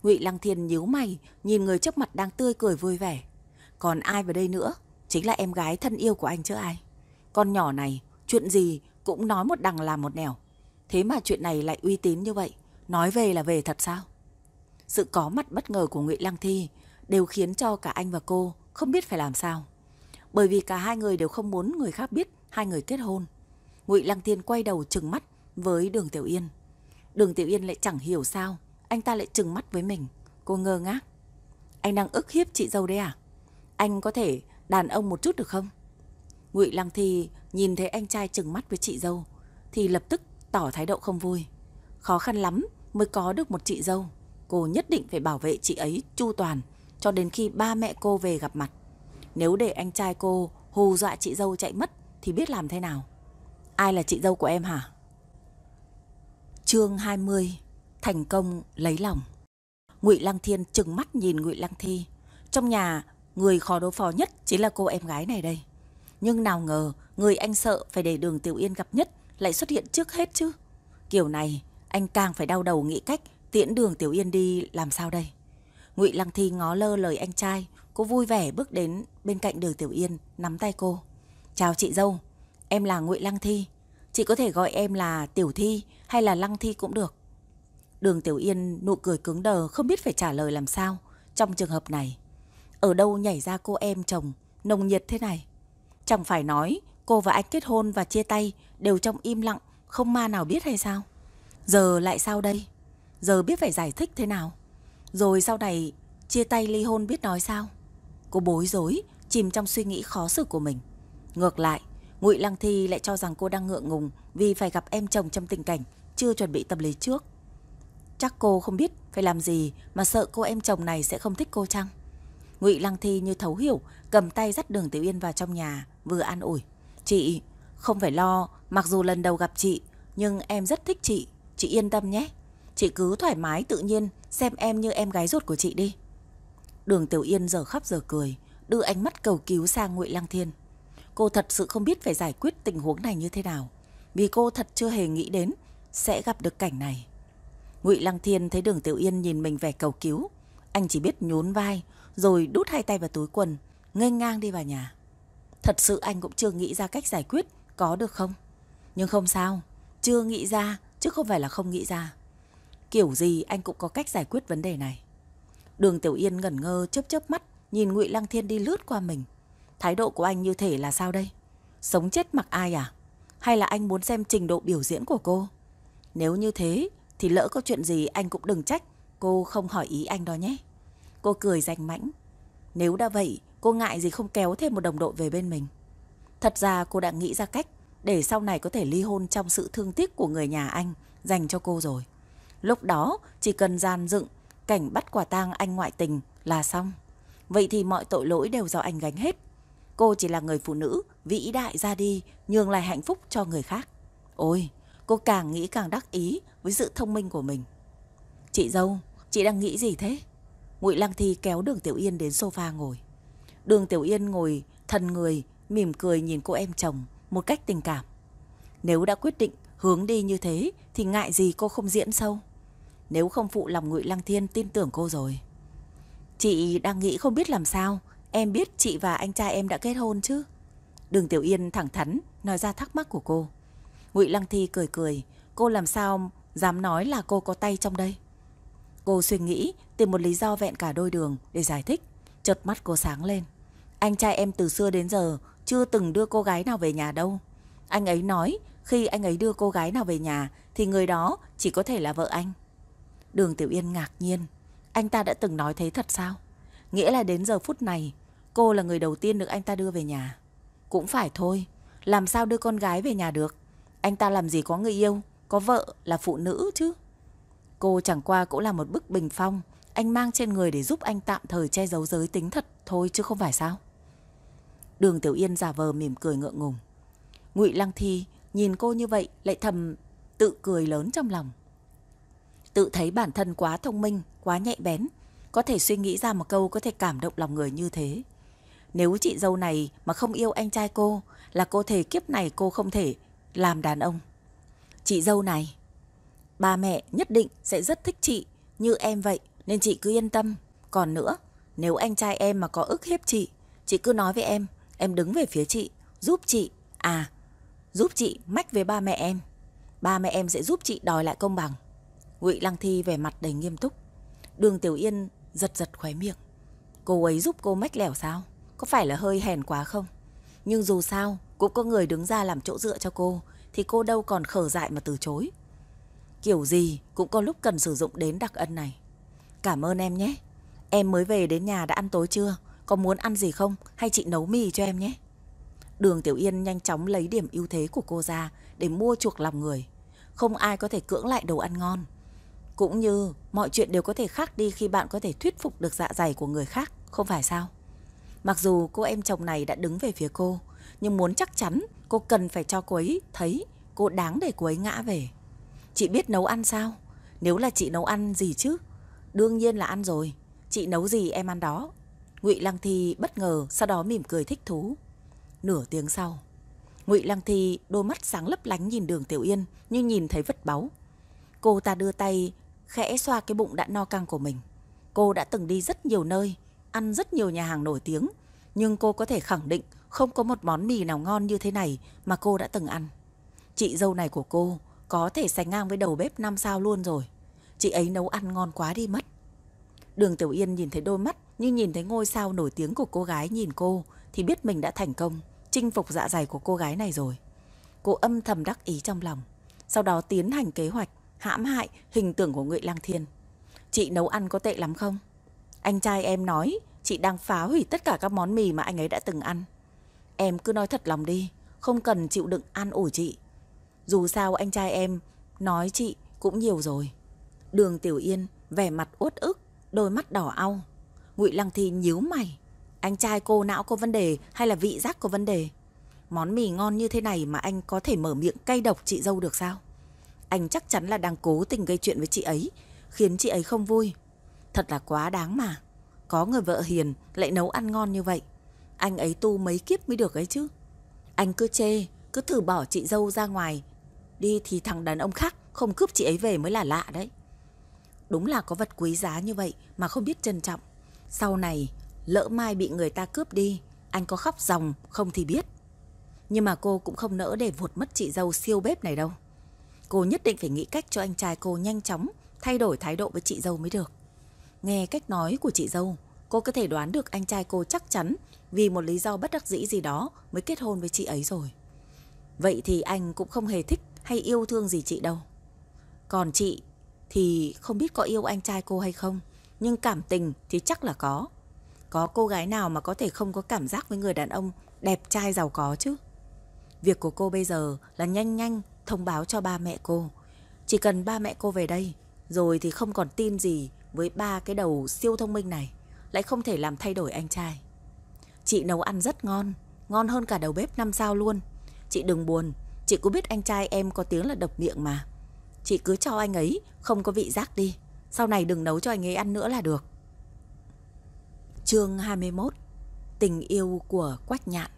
Ngụy Lăng Thiên nhíu mày, nhìn người trước mặt đang tươi cười vui vẻ. Còn ai vào đây nữa? Chính là em gái thân yêu của anh chứ ai. Con nhỏ này, chuyện gì cũng nói một đằng làm một nẻo. Thế mà chuyện này lại uy tín như vậy, nói về là về thật sao? Sự có mặt bất ngờ của Ngụy Lăng Thi đều khiến cho cả anh và cô không biết phải làm sao. Bởi vì cả hai người đều không muốn người khác biết hai người kết hôn. Ngụy Lăng Thiên quay đầu trừng mắt với Đường Tiểu Yên. Đường Tiểu Yên lại chẳng hiểu sao anh ta lại trừng mắt với mình. Cô ngơ ngác. Anh đang ức hiếp chị dâu đấy à? Anh có thể đàn ông một chút được không? Ngụy Lăng Thi nhìn thấy anh trai trừng mắt với chị dâu, thì lập tức tỏ thái độ không vui. Khó khăn lắm mới có được một chị dâu. Cô nhất định phải bảo vệ chị ấy chu toàn cho đến khi ba mẹ cô về gặp mặt. Nếu để anh trai cô hù dọa chị dâu chạy mất thì biết làm thế nào? Ai là chị dâu của em hả? Chương 20 Thành công lấy lòng. Ngụy Lăng Thiên trừng mắt nhìn Ngụy Lăng Thi. Trong nhà, Người khó đối phó nhất chính là cô em gái này đây. Nhưng nào ngờ, Người anh sợ phải để đường Tiểu Yên gặp nhất Lại xuất hiện trước hết chứ. Kiểu này, anh càng phải đau đầu nghĩ cách Tiễn đường Tiểu Yên đi làm sao đây? Ngụy Lăng Thi ngó lơ lời anh trai, Cô vui vẻ bước đến bên cạnh đường Tiểu Yên, Nắm tay cô. Chào chị dâu, Em là Ngụy Lăng Thi. Chị có thể gọi em là Tiểu Thi hay là Lăng Thi cũng được. Đường Tiểu Yên nụ cười cứng đờ không biết phải trả lời làm sao trong trường hợp này. Ở đâu nhảy ra cô em chồng nồng nhiệt thế này? Chẳng phải nói cô và anh kết hôn và chia tay đều trong im lặng, không ma nào biết hay sao? Giờ lại sao đây? Giờ biết phải giải thích thế nào? Rồi sau này chia tay ly hôn biết nói sao? Cô bối rối, chìm trong suy nghĩ khó xử của mình. Ngược lại, Ngụy Lăng Thi lại cho rằng cô đang ngượng ngùng vì phải gặp em chồng trong tình cảnh chưa chuẩn bị tâm lý trước. Chắc cô không biết phải làm gì mà sợ cô em chồng này sẽ không thích cô chăng? Ngụy Lăng Thi như thấu hiểu, cầm tay dắt Đường Tiểu Yên vào trong nhà, vừa an ủi. Chị, không phải lo, mặc dù lần đầu gặp chị, nhưng em rất thích chị, chị yên tâm nhé. Chị cứ thoải mái tự nhiên, xem em như em gái ruột của chị đi. Đường Tiểu Yên giờ khóc giờ cười, đưa ánh mắt cầu cứu sang Ngụy Lăng Thiên. Cô thật sự không biết phải giải quyết tình huống này như thế nào, vì cô thật chưa hề nghĩ đến sẽ gặp được cảnh này. Ngụy Lăng Thiên thấy Đường Tiểu Yên nhìn mình vẻ cầu cứu, Anh chỉ biết nhún vai, rồi đút hai tay vào túi quần, nghênh ngang đi vào nhà. Thật sự anh cũng chưa nghĩ ra cách giải quyết, có được không? Nhưng không sao, chưa nghĩ ra, chứ không phải là không nghĩ ra. Kiểu gì anh cũng có cách giải quyết vấn đề này. Đường Tiểu Yên ngẩn ngơ chớp chớp mắt, nhìn Ngụy Lăng Thiên đi lướt qua mình. Thái độ của anh như thể là sao đây? Sống chết mặc ai à? Hay là anh muốn xem trình độ biểu diễn của cô? Nếu như thế thì lỡ có chuyện gì anh cũng đừng trách cô không hỏi ý anh đó nhé. Cô cười rành mãnh. Nếu đã vậy, cô ngại gì không kéo thêm một đồng đội về bên mình. Thật ra cô đã nghĩ ra cách để sau này có thể ly hôn trong sự thương tiếc của người nhà anh dành cho cô rồi. Lúc đó chỉ cần gian dựng cảnh bắt quả tang anh ngoại tình là xong. Vậy thì mọi tội lỗi đều do anh gánh hết. Cô chỉ là người phụ nữ vĩ đại ra đi nhường lại hạnh phúc cho người khác. Ôi, cô càng nghĩ càng đắc ý với sự thông minh của mình. Chị dâu, chị đang nghĩ gì thế? Ngụy Lăng Thi kéo Đường Tiểu Yên đến sofa ngồi. Đường Tiểu Yên ngồi thân người, mỉm cười nhìn cô em chồng một cách tình cảm. Nếu đã quyết định hướng đi như thế thì ngại gì cô không diễn sâu. Nếu không phụ lòng Ngụy Lăng Thiên tin tưởng cô rồi. Chị đang nghĩ không biết làm sao, em biết chị và anh trai em đã kết hôn chứ? Đường Tiểu Yên thẳng thắn nói ra thắc mắc của cô. Ngụy Lăng Thi cười cười, cô làm sao dám nói là cô có tay trong đây? Cô suy nghĩ tìm một lý do vẹn cả đôi đường để giải thích. Chợt mắt cô sáng lên. Anh trai em từ xưa đến giờ chưa từng đưa cô gái nào về nhà đâu. Anh ấy nói khi anh ấy đưa cô gái nào về nhà thì người đó chỉ có thể là vợ anh. Đường Tiểu Yên ngạc nhiên. Anh ta đã từng nói thế thật sao? Nghĩa là đến giờ phút này cô là người đầu tiên được anh ta đưa về nhà. Cũng phải thôi. Làm sao đưa con gái về nhà được? Anh ta làm gì có người yêu, có vợ là phụ nữ chứ. Cô chẳng qua cũng là một bức bình phong anh mang trên người để giúp anh tạm thời che giấu giới tính thật thôi chứ không phải sao. Đường Tiểu Yên giả vờ mỉm cười ngượng ngùng. Ngụy Lăng Thi nhìn cô như vậy lại thầm tự cười lớn trong lòng. Tự thấy bản thân quá thông minh, quá nhạy bén, có thể suy nghĩ ra một câu có thể cảm động lòng người như thế. Nếu chị dâu này mà không yêu anh trai cô, là cô thể kiếp này cô không thể làm đàn ông. Chị dâu này, ba mẹ nhất định sẽ rất thích chị như em vậy, nên chị cứ yên tâm. Còn nữa, nếu anh trai em mà có ức hiếp chị, chị cứ nói với em, em đứng về phía chị, giúp chị. À, giúp chị mách với ba mẹ em. Ba mẹ em sẽ giúp chị đòi lại công bằng. Ngụy Lăng Thi vẻ mặt đầy nghiêm túc. Đường Tiểu Yên giật giật khóe miệng. Cô ấy giúp cô mách lẻo sao? Có phải là hơi hèn quá không? Nhưng dù sao, cũng có người đứng ra làm chỗ dựa cho cô, thì cô đâu còn khở dại mà từ chối. Kiểu gì cũng có lúc cần sử dụng đến đặc ân này. Cảm ơn em nhé. Em mới về đến nhà đã ăn tối chưa? Có muốn ăn gì không? Hay chị nấu mì cho em nhé? Đường Tiểu Yên nhanh chóng lấy điểm ưu thế của cô ra để mua chuộc lòng người. Không ai có thể cưỡng lại đồ ăn ngon. Cũng như mọi chuyện đều có thể khác đi khi bạn có thể thuyết phục được dạ dày của người khác, không phải sao? Mặc dù cô em chồng này đã đứng về phía cô, nhưng muốn chắc chắn cô cần phải cho cô ấy thấy cô đáng để cô ấy ngã về. Chị biết nấu ăn sao? Nếu là chị nấu ăn gì chứ? Đương nhiên là ăn rồi. Chị nấu gì em ăn đó. Ngụy Lăng Thi bất ngờ, sau đó mỉm cười thích thú. Nửa tiếng sau, Ngụy Lăng Thi đôi mắt sáng lấp lánh nhìn Đường Tiểu Yên như nhìn thấy vật báu. Cô ta đưa tay khẽ xoa cái bụng đã no căng của mình. Cô đã từng đi rất nhiều nơi, ăn rất nhiều nhà hàng nổi tiếng, nhưng cô có thể khẳng định không có một món mì nào ngon như thế này mà cô đã từng ăn. Chị dâu này của cô có thể sánh ngang với đầu bếp năm sao luôn rồi. Chị ấy nấu ăn ngon quá đi mất. Đường Tiểu Yên nhìn thấy đôi mắt như nhìn thấy ngôi sao nổi tiếng của cô gái nhìn cô thì biết mình đã thành công, chinh phục dạ dày của cô gái này rồi. Cô âm thầm đắc ý trong lòng, sau đó tiến hành kế hoạch hãm hại hình tượng của Ngụy Lang Thiên. Chị nấu ăn có tệ lắm không? Anh trai em nói chị đang phá hủy tất cả các món mì mà anh ấy đã từng ăn. Em cứ nói thật lòng đi, không cần chịu đựng an ủi chị. Dù sao anh trai em nói chị cũng nhiều rồi. Đường Tiểu Yên vẻ mặt uất ức, đôi mắt đỏ au. Ngụy Lăng Thi nhíu mày. Anh trai cô não có vấn đề hay là vị giác có vấn đề? Món mì ngon như thế này mà anh có thể mở miệng cay độc chị dâu được sao? Anh chắc chắn là đang cố tình gây chuyện với chị ấy, khiến chị ấy không vui. Thật là quá đáng mà. Có người vợ hiền lại nấu ăn ngon như vậy. Anh ấy tu mấy kiếp mới được ấy chứ. Anh cứ chê, cứ thử bỏ chị dâu ra ngoài. Đi thì thằng đàn ông khác không cướp chị ấy về mới là lạ đấy. Đúng là có vật quý giá như vậy mà không biết trân trọng. Sau này, lỡ mai bị người ta cướp đi, anh có khóc ròng không thì biết. Nhưng mà cô cũng không nỡ để vụt mất chị dâu siêu bếp này đâu. Cô nhất định phải nghĩ cách cho anh trai cô nhanh chóng thay đổi thái độ với chị dâu mới được. Nghe cách nói của chị dâu, cô có thể đoán được anh trai cô chắc chắn vì một lý do bất đắc dĩ gì đó mới kết hôn với chị ấy rồi. Vậy thì anh cũng không hề thích hay yêu thương gì chị đâu. Còn chị thì không biết có yêu anh trai cô hay không, nhưng cảm tình thì chắc là có. Có cô gái nào mà có thể không có cảm giác với người đàn ông đẹp trai giàu có chứ? Việc của cô bây giờ là nhanh nhanh thông báo cho ba mẹ cô. Chỉ cần ba mẹ cô về đây, rồi thì không còn tin gì với ba cái đầu siêu thông minh này, lại không thể làm thay đổi anh trai. Chị nấu ăn rất ngon, ngon hơn cả đầu bếp năm sao luôn. Chị đừng buồn, chị cũng biết anh trai em có tiếng là độc miệng mà. Chị cứ cho anh ấy không có vị giác đi, sau này đừng nấu cho anh ấy ăn nữa là được. Chương 21 Tình yêu của Quách Nhạn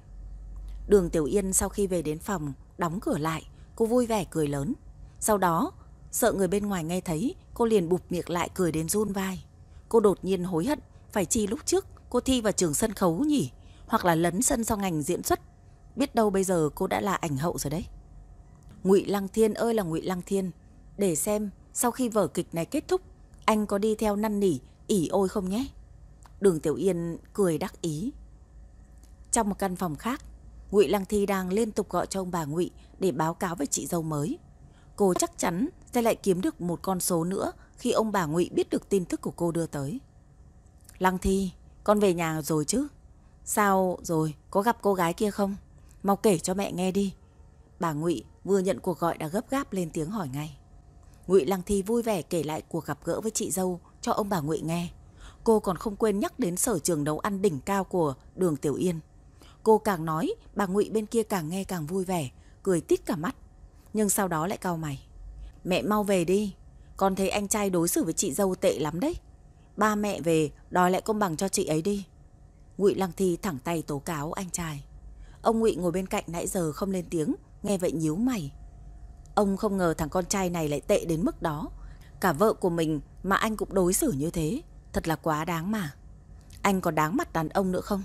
Đường Tiểu Yên sau khi về đến phòng, đóng cửa lại, cô vui vẻ cười lớn. Sau đó, sợ người bên ngoài nghe thấy, cô liền bụp miệng lại cười đến run vai. Cô đột nhiên hối hận, phải chi lúc trước cô thi vào trường sân khấu nhỉ, hoặc là lấn sân sau ngành diễn xuất. Biết đâu bây giờ cô đã là ảnh hậu rồi đấy. Ngụy Lăng Thiên ơi là Ngụy Lăng Thiên, để xem sau khi vở kịch này kết thúc, anh có đi theo năn nỉ, ỉ ôi không nhé. Đường Tiểu Yên cười đắc ý. Trong một căn phòng khác, Ngụy Lăng Thi đang liên tục gọi cho ông bà Ngụy để báo cáo với chị dâu mới. Cô chắc chắn sẽ lại kiếm được một con số nữa khi ông bà Ngụy biết được tin tức của cô đưa tới. Lăng Thi, con về nhà rồi chứ? Sao rồi, có gặp cô gái kia không? Mau kể cho mẹ nghe đi. Bà Ngụy vừa nhận cuộc gọi đã gấp gáp lên tiếng hỏi ngay. Ngụy Lăng Thi vui vẻ kể lại cuộc gặp gỡ với chị dâu cho ông bà Ngụy nghe. Cô còn không quên nhắc đến sở trường nấu ăn đỉnh cao của Đường Tiểu Yên. Cô càng nói, bà Ngụy bên kia càng nghe càng vui vẻ, cười tít cả mắt. Nhưng sau đó lại cau mày. Mẹ mau về đi, con thấy anh trai đối xử với chị dâu tệ lắm đấy. Ba mẹ về, đòi lại công bằng cho chị ấy đi. Ngụy Lăng Thi thẳng tay tố cáo anh trai. Ông Ngụy ngồi bên cạnh nãy giờ không lên tiếng, nghe vậy nhíu mày. Ông không ngờ thằng con trai này lại tệ đến mức đó. Cả vợ của mình mà anh cũng đối xử như thế, thật là quá đáng mà. Anh còn đáng mặt đàn ông nữa không?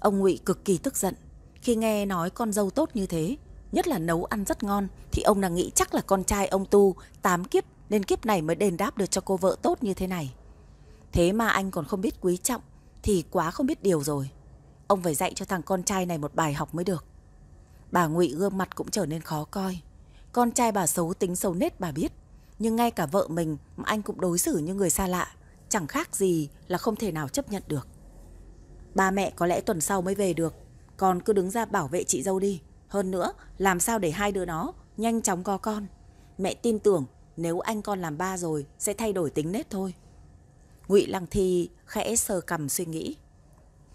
Ông Ngụy cực kỳ tức giận khi nghe nói con dâu tốt như thế, nhất là nấu ăn rất ngon thì ông đang nghĩ chắc là con trai ông tu tám kiếp nên kiếp này mới đền đáp được cho cô vợ tốt như thế này. Thế mà anh còn không biết quý trọng thì quá không biết điều rồi. Ông phải dạy cho thằng con trai này một bài học mới được. Bà Ngụy gương mặt cũng trở nên khó coi. Con trai bà xấu tính xấu nết bà biết, nhưng ngay cả vợ mình mà anh cũng đối xử như người xa lạ, chẳng khác gì là không thể nào chấp nhận được. Ba mẹ có lẽ tuần sau mới về được, con cứ đứng ra bảo vệ chị dâu đi. Hơn nữa, làm sao để hai đứa nó nhanh chóng có con. Mẹ tin tưởng nếu anh con làm ba rồi sẽ thay đổi tính nết thôi. Ngụy Lăng Thi khẽ sờ cầm suy nghĩ.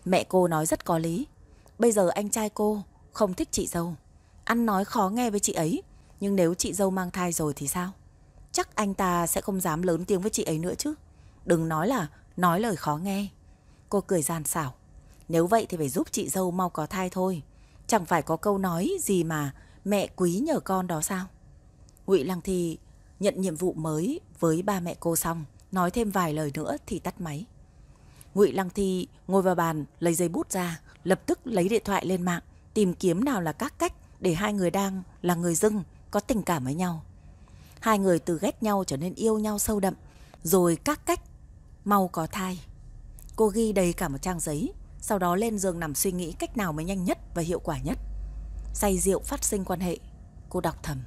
Mẹ cô nói rất có lý. Bây giờ anh trai cô không thích chị dâu. Ăn nói khó nghe với chị ấy. Nhưng nếu chị dâu mang thai rồi thì sao? Chắc anh ta sẽ không dám lớn tiếng với chị ấy nữa chứ. Đừng nói là nói lời khó nghe. Cô cười gian xảo. Nếu vậy thì phải giúp chị dâu mau có thai thôi. Chẳng phải có câu nói gì mà mẹ quý nhờ con đó sao? Ngụy Lăng Thi nhận nhiệm vụ mới với ba mẹ cô xong, nói thêm vài lời nữa thì tắt máy. Ngụy Lăng Thi ngồi vào bàn, lấy giấy bút ra, lập tức lấy điện thoại lên mạng, tìm kiếm nào là các cách để hai người đang là người dưng có tình cảm với nhau. Hai người từ ghét nhau trở nên yêu nhau sâu đậm, rồi các cách mau có thai. Cô ghi đầy cả một trang giấy, sau đó lên giường nằm suy nghĩ cách nào mới nhanh nhất và hiệu quả nhất. Say rượu phát sinh quan hệ, cô đọc thầm.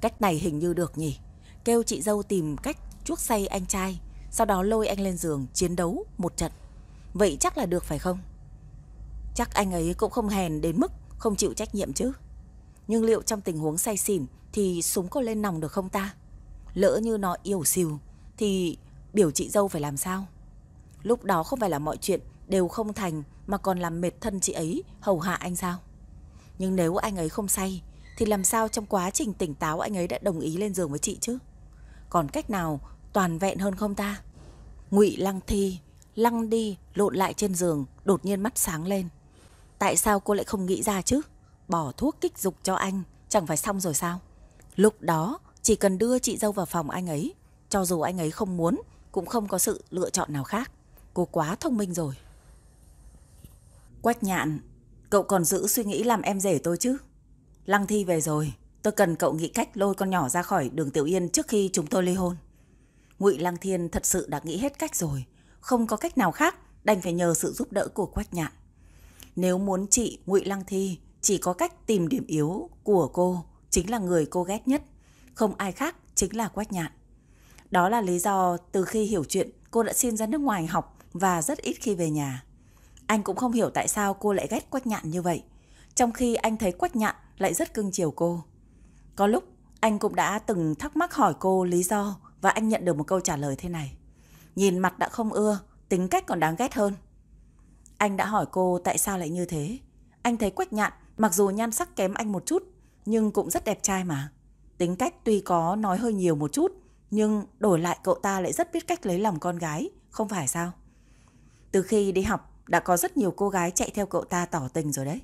Cách này hình như được nhỉ? Kêu chị dâu tìm cách chuốc say anh trai, sau đó lôi anh lên giường chiến đấu một trận. Vậy chắc là được phải không? Chắc anh ấy cũng không hèn đến mức không chịu trách nhiệm chứ. Nhưng liệu trong tình huống say xỉn thì súng có lên nòng được không ta? Lỡ như nó yêu xìu thì biểu chị dâu phải làm sao? Lúc đó không phải là mọi chuyện đều không thành mà còn làm mệt thân chị ấy hầu hạ anh sao? Nhưng nếu anh ấy không say thì làm sao trong quá trình tỉnh táo anh ấy đã đồng ý lên giường với chị chứ? Còn cách nào toàn vẹn hơn không ta? Ngụy Lăng Thi lăng đi lộn lại trên giường, đột nhiên mắt sáng lên. Tại sao cô lại không nghĩ ra chứ? Bỏ thuốc kích dục cho anh, chẳng phải xong rồi sao? Lúc đó chỉ cần đưa chị dâu vào phòng anh ấy cho dù anh ấy không muốn, cũng không có sự lựa chọn nào khác. Cô quá thông minh rồi. Quách nhạn, cậu còn giữ suy nghĩ làm em rể tôi chứ? Lăng Thi về rồi, tôi cần cậu nghĩ cách lôi con nhỏ ra khỏi đường Tiểu Yên trước khi chúng tôi ly hôn. Ngụy Lăng Thiên thật sự đã nghĩ hết cách rồi, không có cách nào khác, đành phải nhờ sự giúp đỡ của Quách Nhạn. Nếu muốn trị Ngụy Lăng Thi, chỉ có cách tìm điểm yếu của cô, chính là người cô ghét nhất, không ai khác chính là Quách Nhạn. Đó là lý do từ khi hiểu chuyện, cô đã xin ra nước ngoài học và rất ít khi về nhà. Anh cũng không hiểu tại sao cô lại ghét Quách Nhạn như vậy, trong khi anh thấy Quách Nhạn lại rất cưng chiều cô. Có lúc anh cũng đã từng thắc mắc hỏi cô lý do và anh nhận được một câu trả lời thế này. Nhìn mặt đã không ưa, tính cách còn đáng ghét hơn. Anh đã hỏi cô tại sao lại như thế. Anh thấy Quách Nhạn mặc dù nhan sắc kém anh một chút, nhưng cũng rất đẹp trai mà. Tính cách tuy có nói hơi nhiều một chút, nhưng đổi lại cậu ta lại rất biết cách lấy lòng con gái, không phải sao? Từ khi đi học, đã có rất nhiều cô gái chạy theo cậu ta tỏ tình rồi đấy.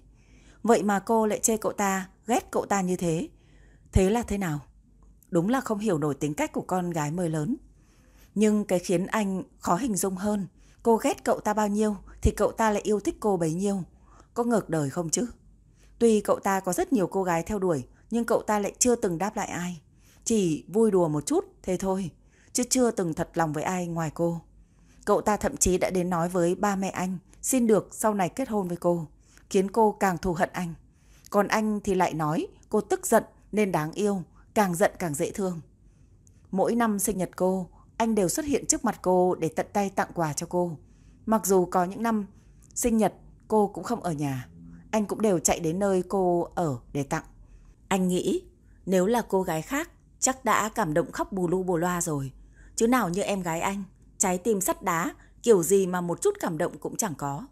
Vậy mà cô lại chê cậu ta, ghét cậu ta như thế. Thế là thế nào? Đúng là không hiểu nổi tính cách của con gái mới lớn. Nhưng cái khiến anh khó hình dung hơn, cô ghét cậu ta bao nhiêu thì cậu ta lại yêu thích cô bấy nhiêu. Có ngược đời không chứ? Tuy cậu ta có rất nhiều cô gái theo đuổi, nhưng cậu ta lại chưa từng đáp lại ai. Chỉ vui đùa một chút, thế thôi, chứ chưa từng thật lòng với ai ngoài cô. Cậu ta thậm chí đã đến nói với ba mẹ anh, xin được sau này kết hôn với cô, khiến cô càng thù hận anh. Còn anh thì lại nói cô tức giận nên đáng yêu, càng giận càng dễ thương. Mỗi năm sinh nhật cô, anh đều xuất hiện trước mặt cô để tận tay tặng quà cho cô. Mặc dù có những năm sinh nhật cô cũng không ở nhà, anh cũng đều chạy đến nơi cô ở để tặng. Anh nghĩ nếu là cô gái khác chắc đã cảm động khóc bù lu bù loa rồi. Chứ nào như em gái anh, trái tim sắt đá, kiểu gì mà một chút cảm động cũng chẳng có.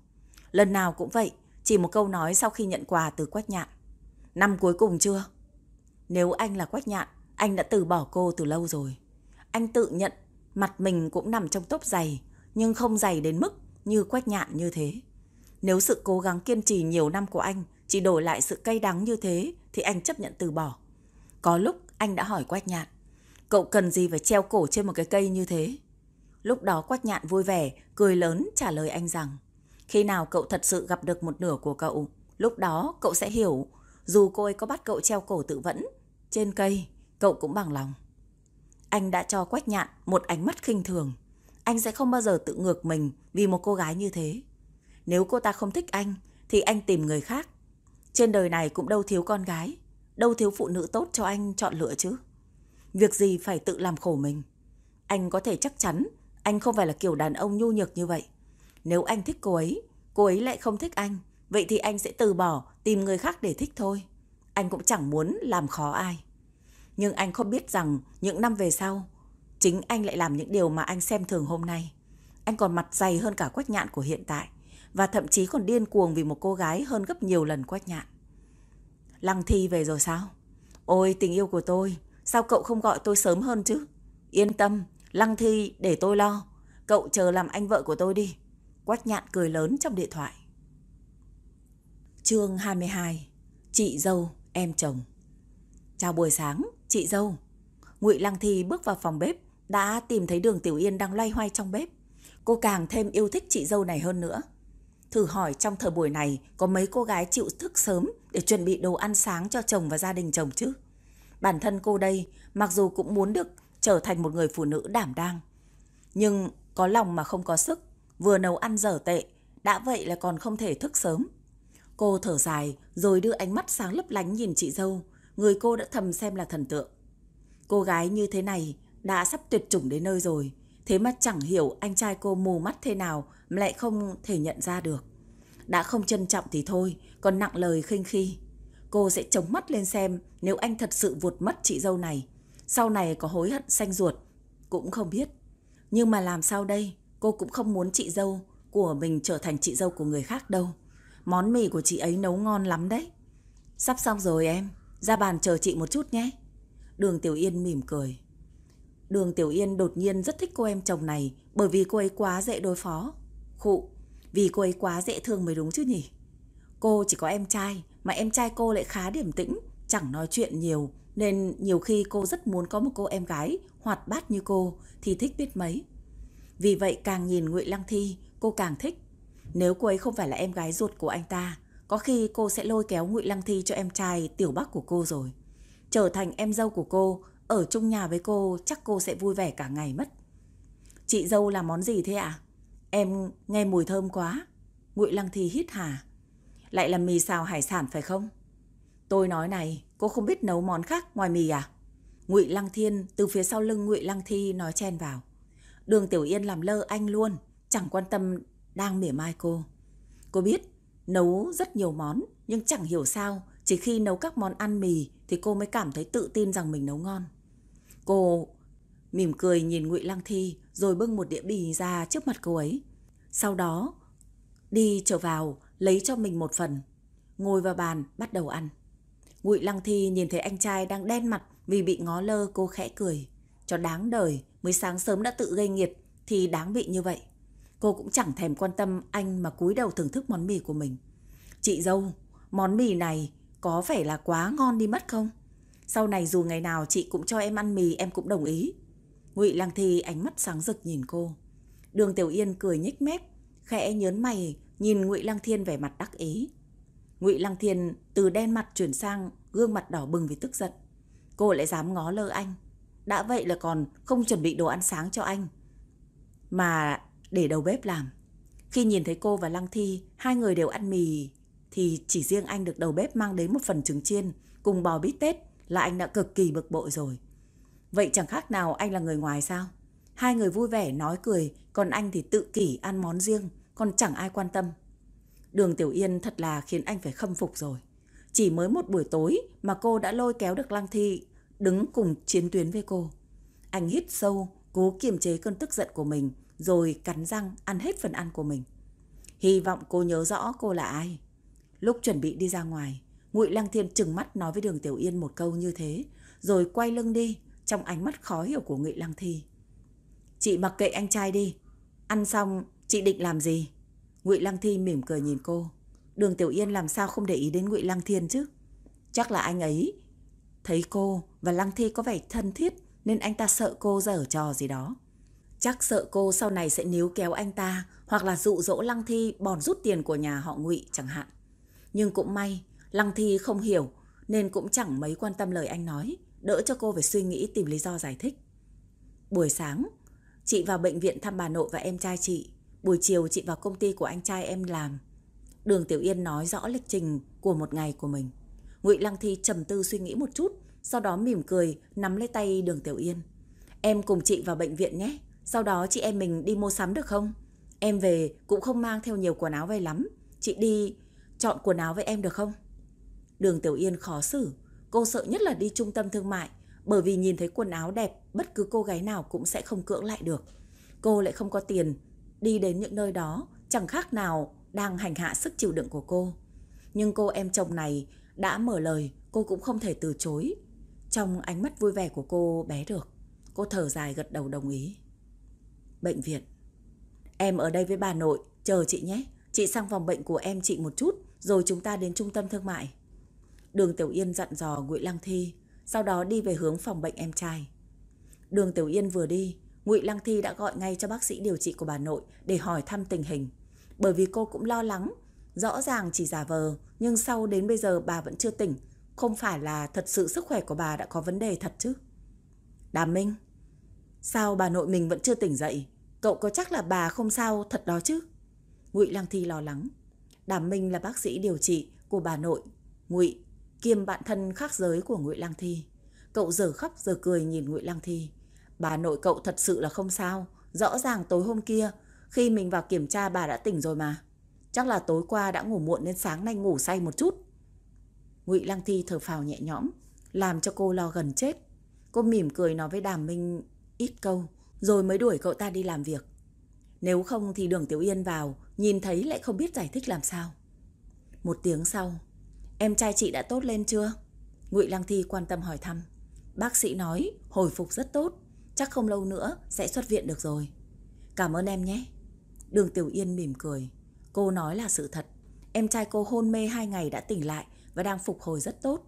Lần nào cũng vậy, chỉ một câu nói sau khi nhận quà từ Quách Nhạn. Năm cuối cùng chưa? Nếu anh là Quách Nhạn, anh đã từ bỏ cô từ lâu rồi. Anh tự nhận mặt mình cũng nằm trong tốp dày, nhưng không dày đến mức như Quách Nhạn như thế. Nếu sự cố gắng kiên trì nhiều năm của anh chỉ đổi lại sự cay đắng như thế thì anh chấp nhận từ bỏ. Có lúc anh đã hỏi Quách Nhạn, cậu cần gì phải treo cổ trên một cái cây như thế? Lúc đó Quách Nhạn vui vẻ, cười lớn trả lời anh rằng, khi nào cậu thật sự gặp được một nửa của cậu, lúc đó cậu sẽ hiểu, dù cô ấy có bắt cậu treo cổ tự vẫn, trên cây, cậu cũng bằng lòng. Anh đã cho Quách Nhạn một ánh mắt khinh thường. Anh sẽ không bao giờ tự ngược mình vì một cô gái như thế. Nếu cô ta không thích anh, thì anh tìm người khác. Trên đời này cũng đâu thiếu con gái, đâu thiếu phụ nữ tốt cho anh chọn lựa chứ. Việc gì phải tự làm khổ mình. Anh có thể chắc chắn anh không phải là kiểu đàn ông nhu nhược như vậy. Nếu anh thích cô ấy, cô ấy lại không thích anh, vậy thì anh sẽ từ bỏ, tìm người khác để thích thôi. Anh cũng chẳng muốn làm khó ai. Nhưng anh không biết rằng những năm về sau, chính anh lại làm những điều mà anh xem thường hôm nay. Anh còn mặt dày hơn cả quách nhạn của hiện tại và thậm chí còn điên cuồng vì một cô gái hơn gấp nhiều lần quách nhạn. Lăng Thi về rồi sao? Ôi tình yêu của tôi, sao cậu không gọi tôi sớm hơn chứ? Yên tâm, Lăng Thi để tôi lo. Cậu chờ làm anh vợ của tôi đi. Quách nhạn cười lớn trong điện thoại. Chương 22 Chị dâu, em chồng Chào buổi sáng, chị dâu. Ngụy Lăng Thi bước vào phòng bếp, đã tìm thấy đường Tiểu Yên đang loay hoay trong bếp. Cô càng thêm yêu thích chị dâu này hơn nữa. Thử hỏi trong thời buổi này có mấy cô gái chịu thức sớm để chuẩn bị đồ ăn sáng cho chồng và gia đình chồng chứ? Bản thân cô đây, mặc dù cũng muốn được trở thành một người phụ nữ đảm đang, nhưng có lòng mà không có sức, vừa nấu ăn dở tệ, đã vậy là còn không thể thức sớm. Cô thở dài rồi đưa ánh mắt sáng lấp lánh nhìn chị dâu, người cô đã thầm xem là thần tượng. Cô gái như thế này đã sắp tuyệt chủng đến nơi rồi, thế mà chẳng hiểu anh trai cô mù mắt thế nào mà lại không thể nhận ra được. Đã không trân trọng thì thôi, còn nặng lời khinh khi. Cô sẽ chống mắt lên xem nếu anh thật sự vụt mất chị dâu này. Sau này có hối hận xanh ruột, cũng không biết. Nhưng mà làm sao đây, cô cũng không muốn chị dâu của mình trở thành chị dâu của người khác đâu. Món mì của chị ấy nấu ngon lắm đấy. Sắp xong rồi em, ra bàn chờ chị một chút nhé. Đường Tiểu Yên mỉm cười. Đường Tiểu Yên đột nhiên rất thích cô em chồng này bởi vì cô ấy quá dễ đối phó. Khụ, vì cô ấy quá dễ thương mới đúng chứ nhỉ? Cô chỉ có em trai, mà em trai cô lại khá điểm tĩnh, chẳng nói chuyện nhiều, Nên nhiều khi cô rất muốn có một cô em gái hoạt bát như cô thì thích biết mấy. Vì vậy càng nhìn Ngụy Lăng Thi, cô càng thích. Nếu cô ấy không phải là em gái ruột của anh ta, có khi cô sẽ lôi kéo Ngụy Lăng Thi cho em trai tiểu bắc của cô rồi. Trở thành em dâu của cô, ở chung nhà với cô chắc cô sẽ vui vẻ cả ngày mất. Chị dâu làm món gì thế ạ? À? Em nghe mùi thơm quá. Ngụy Lăng Thi hít hà. Lại là mì xào hải sản phải không? Tôi nói này, cô không biết nấu món khác ngoài mì à? Ngụy Lăng Thiên từ phía sau lưng Ngụy Lăng Thi nói chen vào. Đường Tiểu Yên làm lơ anh luôn, chẳng quan tâm đang mỉa mai cô. Cô biết nấu rất nhiều món nhưng chẳng hiểu sao chỉ khi nấu các món ăn mì thì cô mới cảm thấy tự tin rằng mình nấu ngon. Cô mỉm cười nhìn Ngụy Lăng Thi rồi bưng một đĩa bì ra trước mặt cô ấy. Sau đó đi trở vào lấy cho mình một phần, ngồi vào bàn bắt đầu ăn. Ngụy Lăng Thi nhìn thấy anh trai đang đen mặt vì bị ngó lơ cô khẽ cười. Cho đáng đời, mới sáng sớm đã tự gây nghiệt thì đáng bị như vậy. Cô cũng chẳng thèm quan tâm anh mà cúi đầu thưởng thức món mì của mình. Chị dâu, món mì này có phải là quá ngon đi mất không? Sau này dù ngày nào chị cũng cho em ăn mì em cũng đồng ý. Ngụy Lăng Thi ánh mắt sáng rực nhìn cô. Đường Tiểu Yên cười nhếch mép, khẽ nhớn mày nhìn Ngụy Lăng Thiên vẻ mặt đắc ý. Ngụy Lăng Thiên từ đen mặt chuyển sang gương mặt đỏ bừng vì tức giận. Cô lại dám ngó lơ anh. Đã vậy là còn không chuẩn bị đồ ăn sáng cho anh. Mà để đầu bếp làm. Khi nhìn thấy cô và Lăng Thi, hai người đều ăn mì, thì chỉ riêng anh được đầu bếp mang đến một phần trứng chiên cùng bò bít tết là anh đã cực kỳ bực bội rồi. Vậy chẳng khác nào anh là người ngoài sao? Hai người vui vẻ nói cười, còn anh thì tự kỷ ăn món riêng, còn chẳng ai quan tâm. Đường Tiểu Yên thật là khiến anh phải khâm phục rồi. Chỉ mới một buổi tối mà cô đã lôi kéo được Lăng Thi đứng cùng chiến tuyến với cô. Anh hít sâu, cố kiềm chế cơn tức giận của mình, rồi cắn răng ăn hết phần ăn của mình. Hy vọng cô nhớ rõ cô là ai. Lúc chuẩn bị đi ra ngoài, Ngụy Lăng Thiên trừng mắt nói với Đường Tiểu Yên một câu như thế, rồi quay lưng đi, trong ánh mắt khó hiểu của Ngụy Lăng Thi. Chị mặc kệ anh trai đi, ăn xong chị định làm gì? Ngụy Lăng Thi mỉm cười nhìn cô. Đường Tiểu Yên làm sao không để ý đến Ngụy Lăng Thiên chứ? Chắc là anh ấy thấy cô và Lăng Thi có vẻ thân thiết nên anh ta sợ cô giở trò gì đó. Chắc sợ cô sau này sẽ níu kéo anh ta hoặc là dụ dỗ Lăng Thi bòn rút tiền của nhà họ Ngụy chẳng hạn. Nhưng cũng may, Lăng Thi không hiểu nên cũng chẳng mấy quan tâm lời anh nói, đỡ cho cô phải suy nghĩ tìm lý do giải thích. Buổi sáng, chị vào bệnh viện thăm bà nội và em trai chị. Buổi chiều chị vào công ty của anh trai em làm. Đường Tiểu Yên nói rõ lịch trình của một ngày của mình. Ngụy Lăng Thi trầm tư suy nghĩ một chút, sau đó mỉm cười nắm lấy tay Đường Tiểu Yên. Em cùng chị vào bệnh viện nhé, sau đó chị em mình đi mua sắm được không? Em về cũng không mang theo nhiều quần áo về lắm, chị đi chọn quần áo với em được không? Đường Tiểu Yên khó xử, cô sợ nhất là đi trung tâm thương mại, bởi vì nhìn thấy quần áo đẹp, bất cứ cô gái nào cũng sẽ không cưỡng lại được. Cô lại không có tiền, đi đến những nơi đó chẳng khác nào đang hành hạ sức chịu đựng của cô. Nhưng cô em chồng này đã mở lời, cô cũng không thể từ chối. Trong ánh mắt vui vẻ của cô bé được, cô thở dài gật đầu đồng ý. Bệnh viện. Em ở đây với bà nội, chờ chị nhé. Chị sang phòng bệnh của em chị một chút, rồi chúng ta đến trung tâm thương mại. Đường Tiểu Yên dặn dò Ngụy Lăng Thi, sau đó đi về hướng phòng bệnh em trai. Đường Tiểu Yên vừa đi, Ngụy Lăng Thi đã gọi ngay cho bác sĩ điều trị của bà nội để hỏi thăm tình hình. Bởi vì cô cũng lo lắng, rõ ràng chỉ giả vờ, nhưng sau đến bây giờ bà vẫn chưa tỉnh, không phải là thật sự sức khỏe của bà đã có vấn đề thật chứ. Đàm Minh, sao bà nội mình vẫn chưa tỉnh dậy? Cậu có chắc là bà không sao thật đó chứ? Ngụy Lăng Thi lo lắng. Đàm Minh là bác sĩ điều trị của bà nội, Ngụy, kiêm bạn thân khác giới của Ngụy Lăng Thi. Cậu giờ khóc giờ cười nhìn Ngụy Lăng Thi. Bà nội cậu thật sự là không sao, rõ ràng tối hôm kia khi mình vào kiểm tra bà đã tỉnh rồi mà. Chắc là tối qua đã ngủ muộn nên sáng nay ngủ say một chút. Ngụy Lăng Thi thở phào nhẹ nhõm, làm cho cô lo gần chết. Cô mỉm cười nói với Đàm Minh ít câu, rồi mới đuổi cậu ta đi làm việc. Nếu không thì đường Tiểu Yên vào, nhìn thấy lại không biết giải thích làm sao. Một tiếng sau, em trai chị đã tốt lên chưa? Ngụy Lăng Thi quan tâm hỏi thăm. Bác sĩ nói hồi phục rất tốt, chắc không lâu nữa sẽ xuất viện được rồi. Cảm ơn em nhé. Đường Tiểu Yên mỉm cười. Cô nói là sự thật. Em trai cô hôn mê hai ngày đã tỉnh lại và đang phục hồi rất tốt.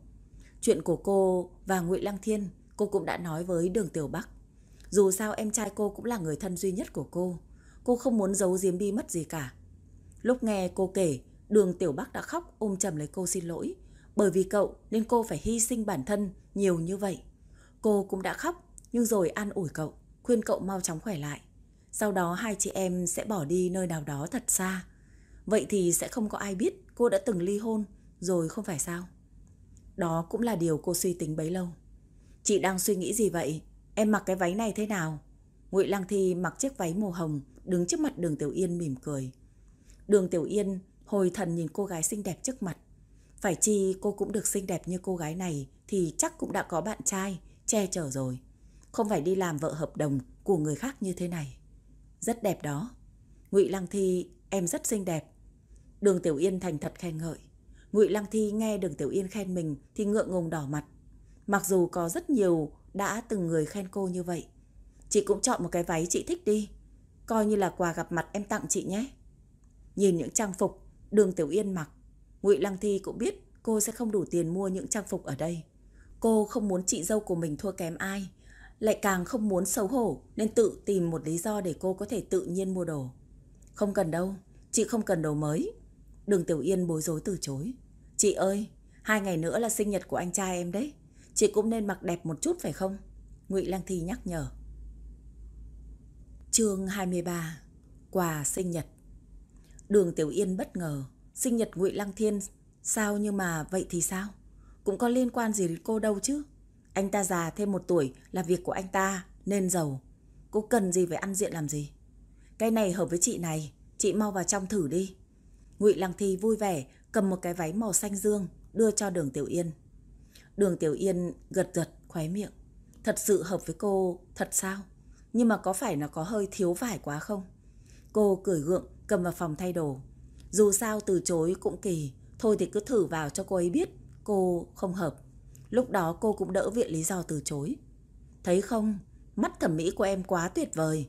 Chuyện của cô và Ngụy Lăng Thiên cô cũng đã nói với Đường Tiểu Bắc. Dù sao em trai cô cũng là người thân duy nhất của cô. Cô không muốn giấu giếm bi mất gì cả. Lúc nghe cô kể, Đường Tiểu Bắc đã khóc ôm chầm lấy cô xin lỗi. Bởi vì cậu nên cô phải hy sinh bản thân nhiều như vậy. Cô cũng đã khóc nhưng rồi an ủi cậu, khuyên cậu mau chóng khỏe lại. Sau đó hai chị em sẽ bỏ đi nơi nào đó thật xa. Vậy thì sẽ không có ai biết cô đã từng ly hôn rồi không phải sao? Đó cũng là điều cô suy tính bấy lâu. Chị đang suy nghĩ gì vậy? Em mặc cái váy này thế nào? Ngụy Lăng Thi mặc chiếc váy màu hồng, đứng trước mặt Đường Tiểu Yên mỉm cười. Đường Tiểu Yên hồi thần nhìn cô gái xinh đẹp trước mặt. Phải chi cô cũng được xinh đẹp như cô gái này thì chắc cũng đã có bạn trai, che chở rồi. Không phải đi làm vợ hợp đồng của người khác như thế này. Rất đẹp đó. Ngụy Lăng Thi, em rất xinh đẹp. Đường Tiểu Yên thành thật khen ngợi. Ngụy Lăng Thi nghe Đường Tiểu Yên khen mình thì ngượng ngùng đỏ mặt. Mặc dù có rất nhiều đã từng người khen cô như vậy. Chị cũng chọn một cái váy chị thích đi. Coi như là quà gặp mặt em tặng chị nhé. Nhìn những trang phục Đường Tiểu Yên mặc, Ngụy Lăng Thi cũng biết cô sẽ không đủ tiền mua những trang phục ở đây. Cô không muốn chị dâu của mình thua kém ai, lại càng không muốn xấu hổ nên tự tìm một lý do để cô có thể tự nhiên mua đồ. Không cần đâu, chị không cần đồ mới. Đường Tiểu Yên bối rối từ chối. Chị ơi, hai ngày nữa là sinh nhật của anh trai em đấy. Chị cũng nên mặc đẹp một chút phải không? Ngụy Lăng Thi nhắc nhở. Chương 23 Quà sinh nhật Đường Tiểu Yên bất ngờ, Sinh nhật Ngụy Lăng Thiên Sao nhưng mà vậy thì sao Cũng có liên quan gì đến cô đâu chứ Anh ta già thêm một tuổi là việc của anh ta, Nên giàu Cô cần gì phải ăn diện làm gì Cái này hợp với chị này, Chị mau vào trong thử đi Ngụy Lăng Thi vui vẻ cầm một cái váy màu xanh dương đưa cho Đường Tiểu Yên. Đường Tiểu Yên gật gật khóe miệng. Thật sự hợp với cô, thật sao? Nhưng mà có phải nó có hơi thiếu vải quá không? Cô cười gượng cầm vào phòng thay đồ. Dù sao từ chối cũng kỳ, thôi thì cứ thử vào cho cô ấy biết cô không hợp. Lúc đó cô cũng đỡ viện lý do từ chối. Thấy không, mắt thẩm mỹ của em quá tuyệt vời.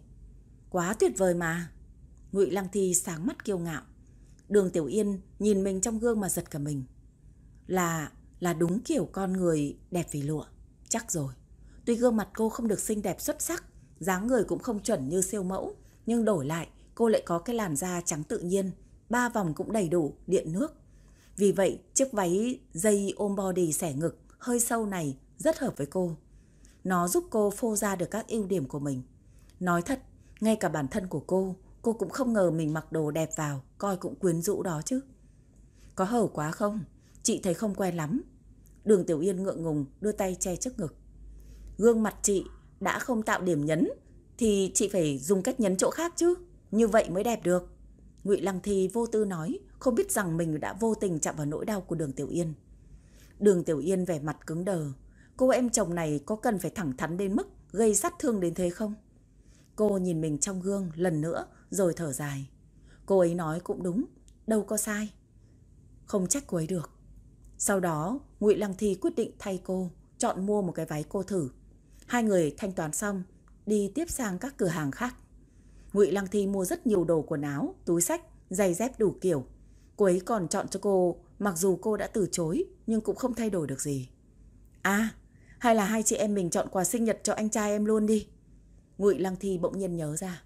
Quá tuyệt vời mà. Ngụy Lăng Thi sáng mắt kiêu ngạo. Đường Tiểu Yên nhìn mình trong gương mà giật cả mình. Là, là đúng kiểu con người đẹp vì lụa. Chắc rồi. Tuy gương mặt cô không được xinh đẹp xuất sắc, dáng người cũng không chuẩn như siêu mẫu, nhưng đổi lại cô lại có cái làn da trắng tự nhiên, ba vòng cũng đầy đủ, điện nước. Vì vậy, chiếc váy dây ôm body xẻ ngực hơi sâu này rất hợp với cô. Nó giúp cô phô ra được các ưu điểm của mình. Nói thật, ngay cả bản thân của cô Cô cũng không ngờ mình mặc đồ đẹp vào, coi cũng quyến rũ đó chứ. Có hở quá không? Chị thấy không quen lắm. Đường Tiểu Yên ngượng ngùng đưa tay che trước ngực. Gương mặt chị đã không tạo điểm nhấn thì chị phải dùng cách nhấn chỗ khác chứ. Như vậy mới đẹp được. Ngụy Lăng Thi vô tư nói, không biết rằng mình đã vô tình chạm vào nỗi đau của Đường Tiểu Yên. Đường Tiểu Yên vẻ mặt cứng đờ. Cô em chồng này có cần phải thẳng thắn đến mức gây sát thương đến thế không? Cô nhìn mình trong gương lần nữa rồi thở dài. Cô ấy nói cũng đúng, đâu có sai. Không trách cô ấy được. Sau đó, Ngụy Lăng Thi quyết định thay cô, chọn mua một cái váy cô thử. Hai người thanh toán xong, đi tiếp sang các cửa hàng khác. Ngụy Lăng Thi mua rất nhiều đồ quần áo, túi sách, giày dép đủ kiểu. Cô ấy còn chọn cho cô, mặc dù cô đã từ chối, nhưng cũng không thay đổi được gì. À, hay là hai chị em mình chọn quà sinh nhật cho anh trai em luôn đi. Ngụy Lăng Thi bỗng nhiên nhớ ra.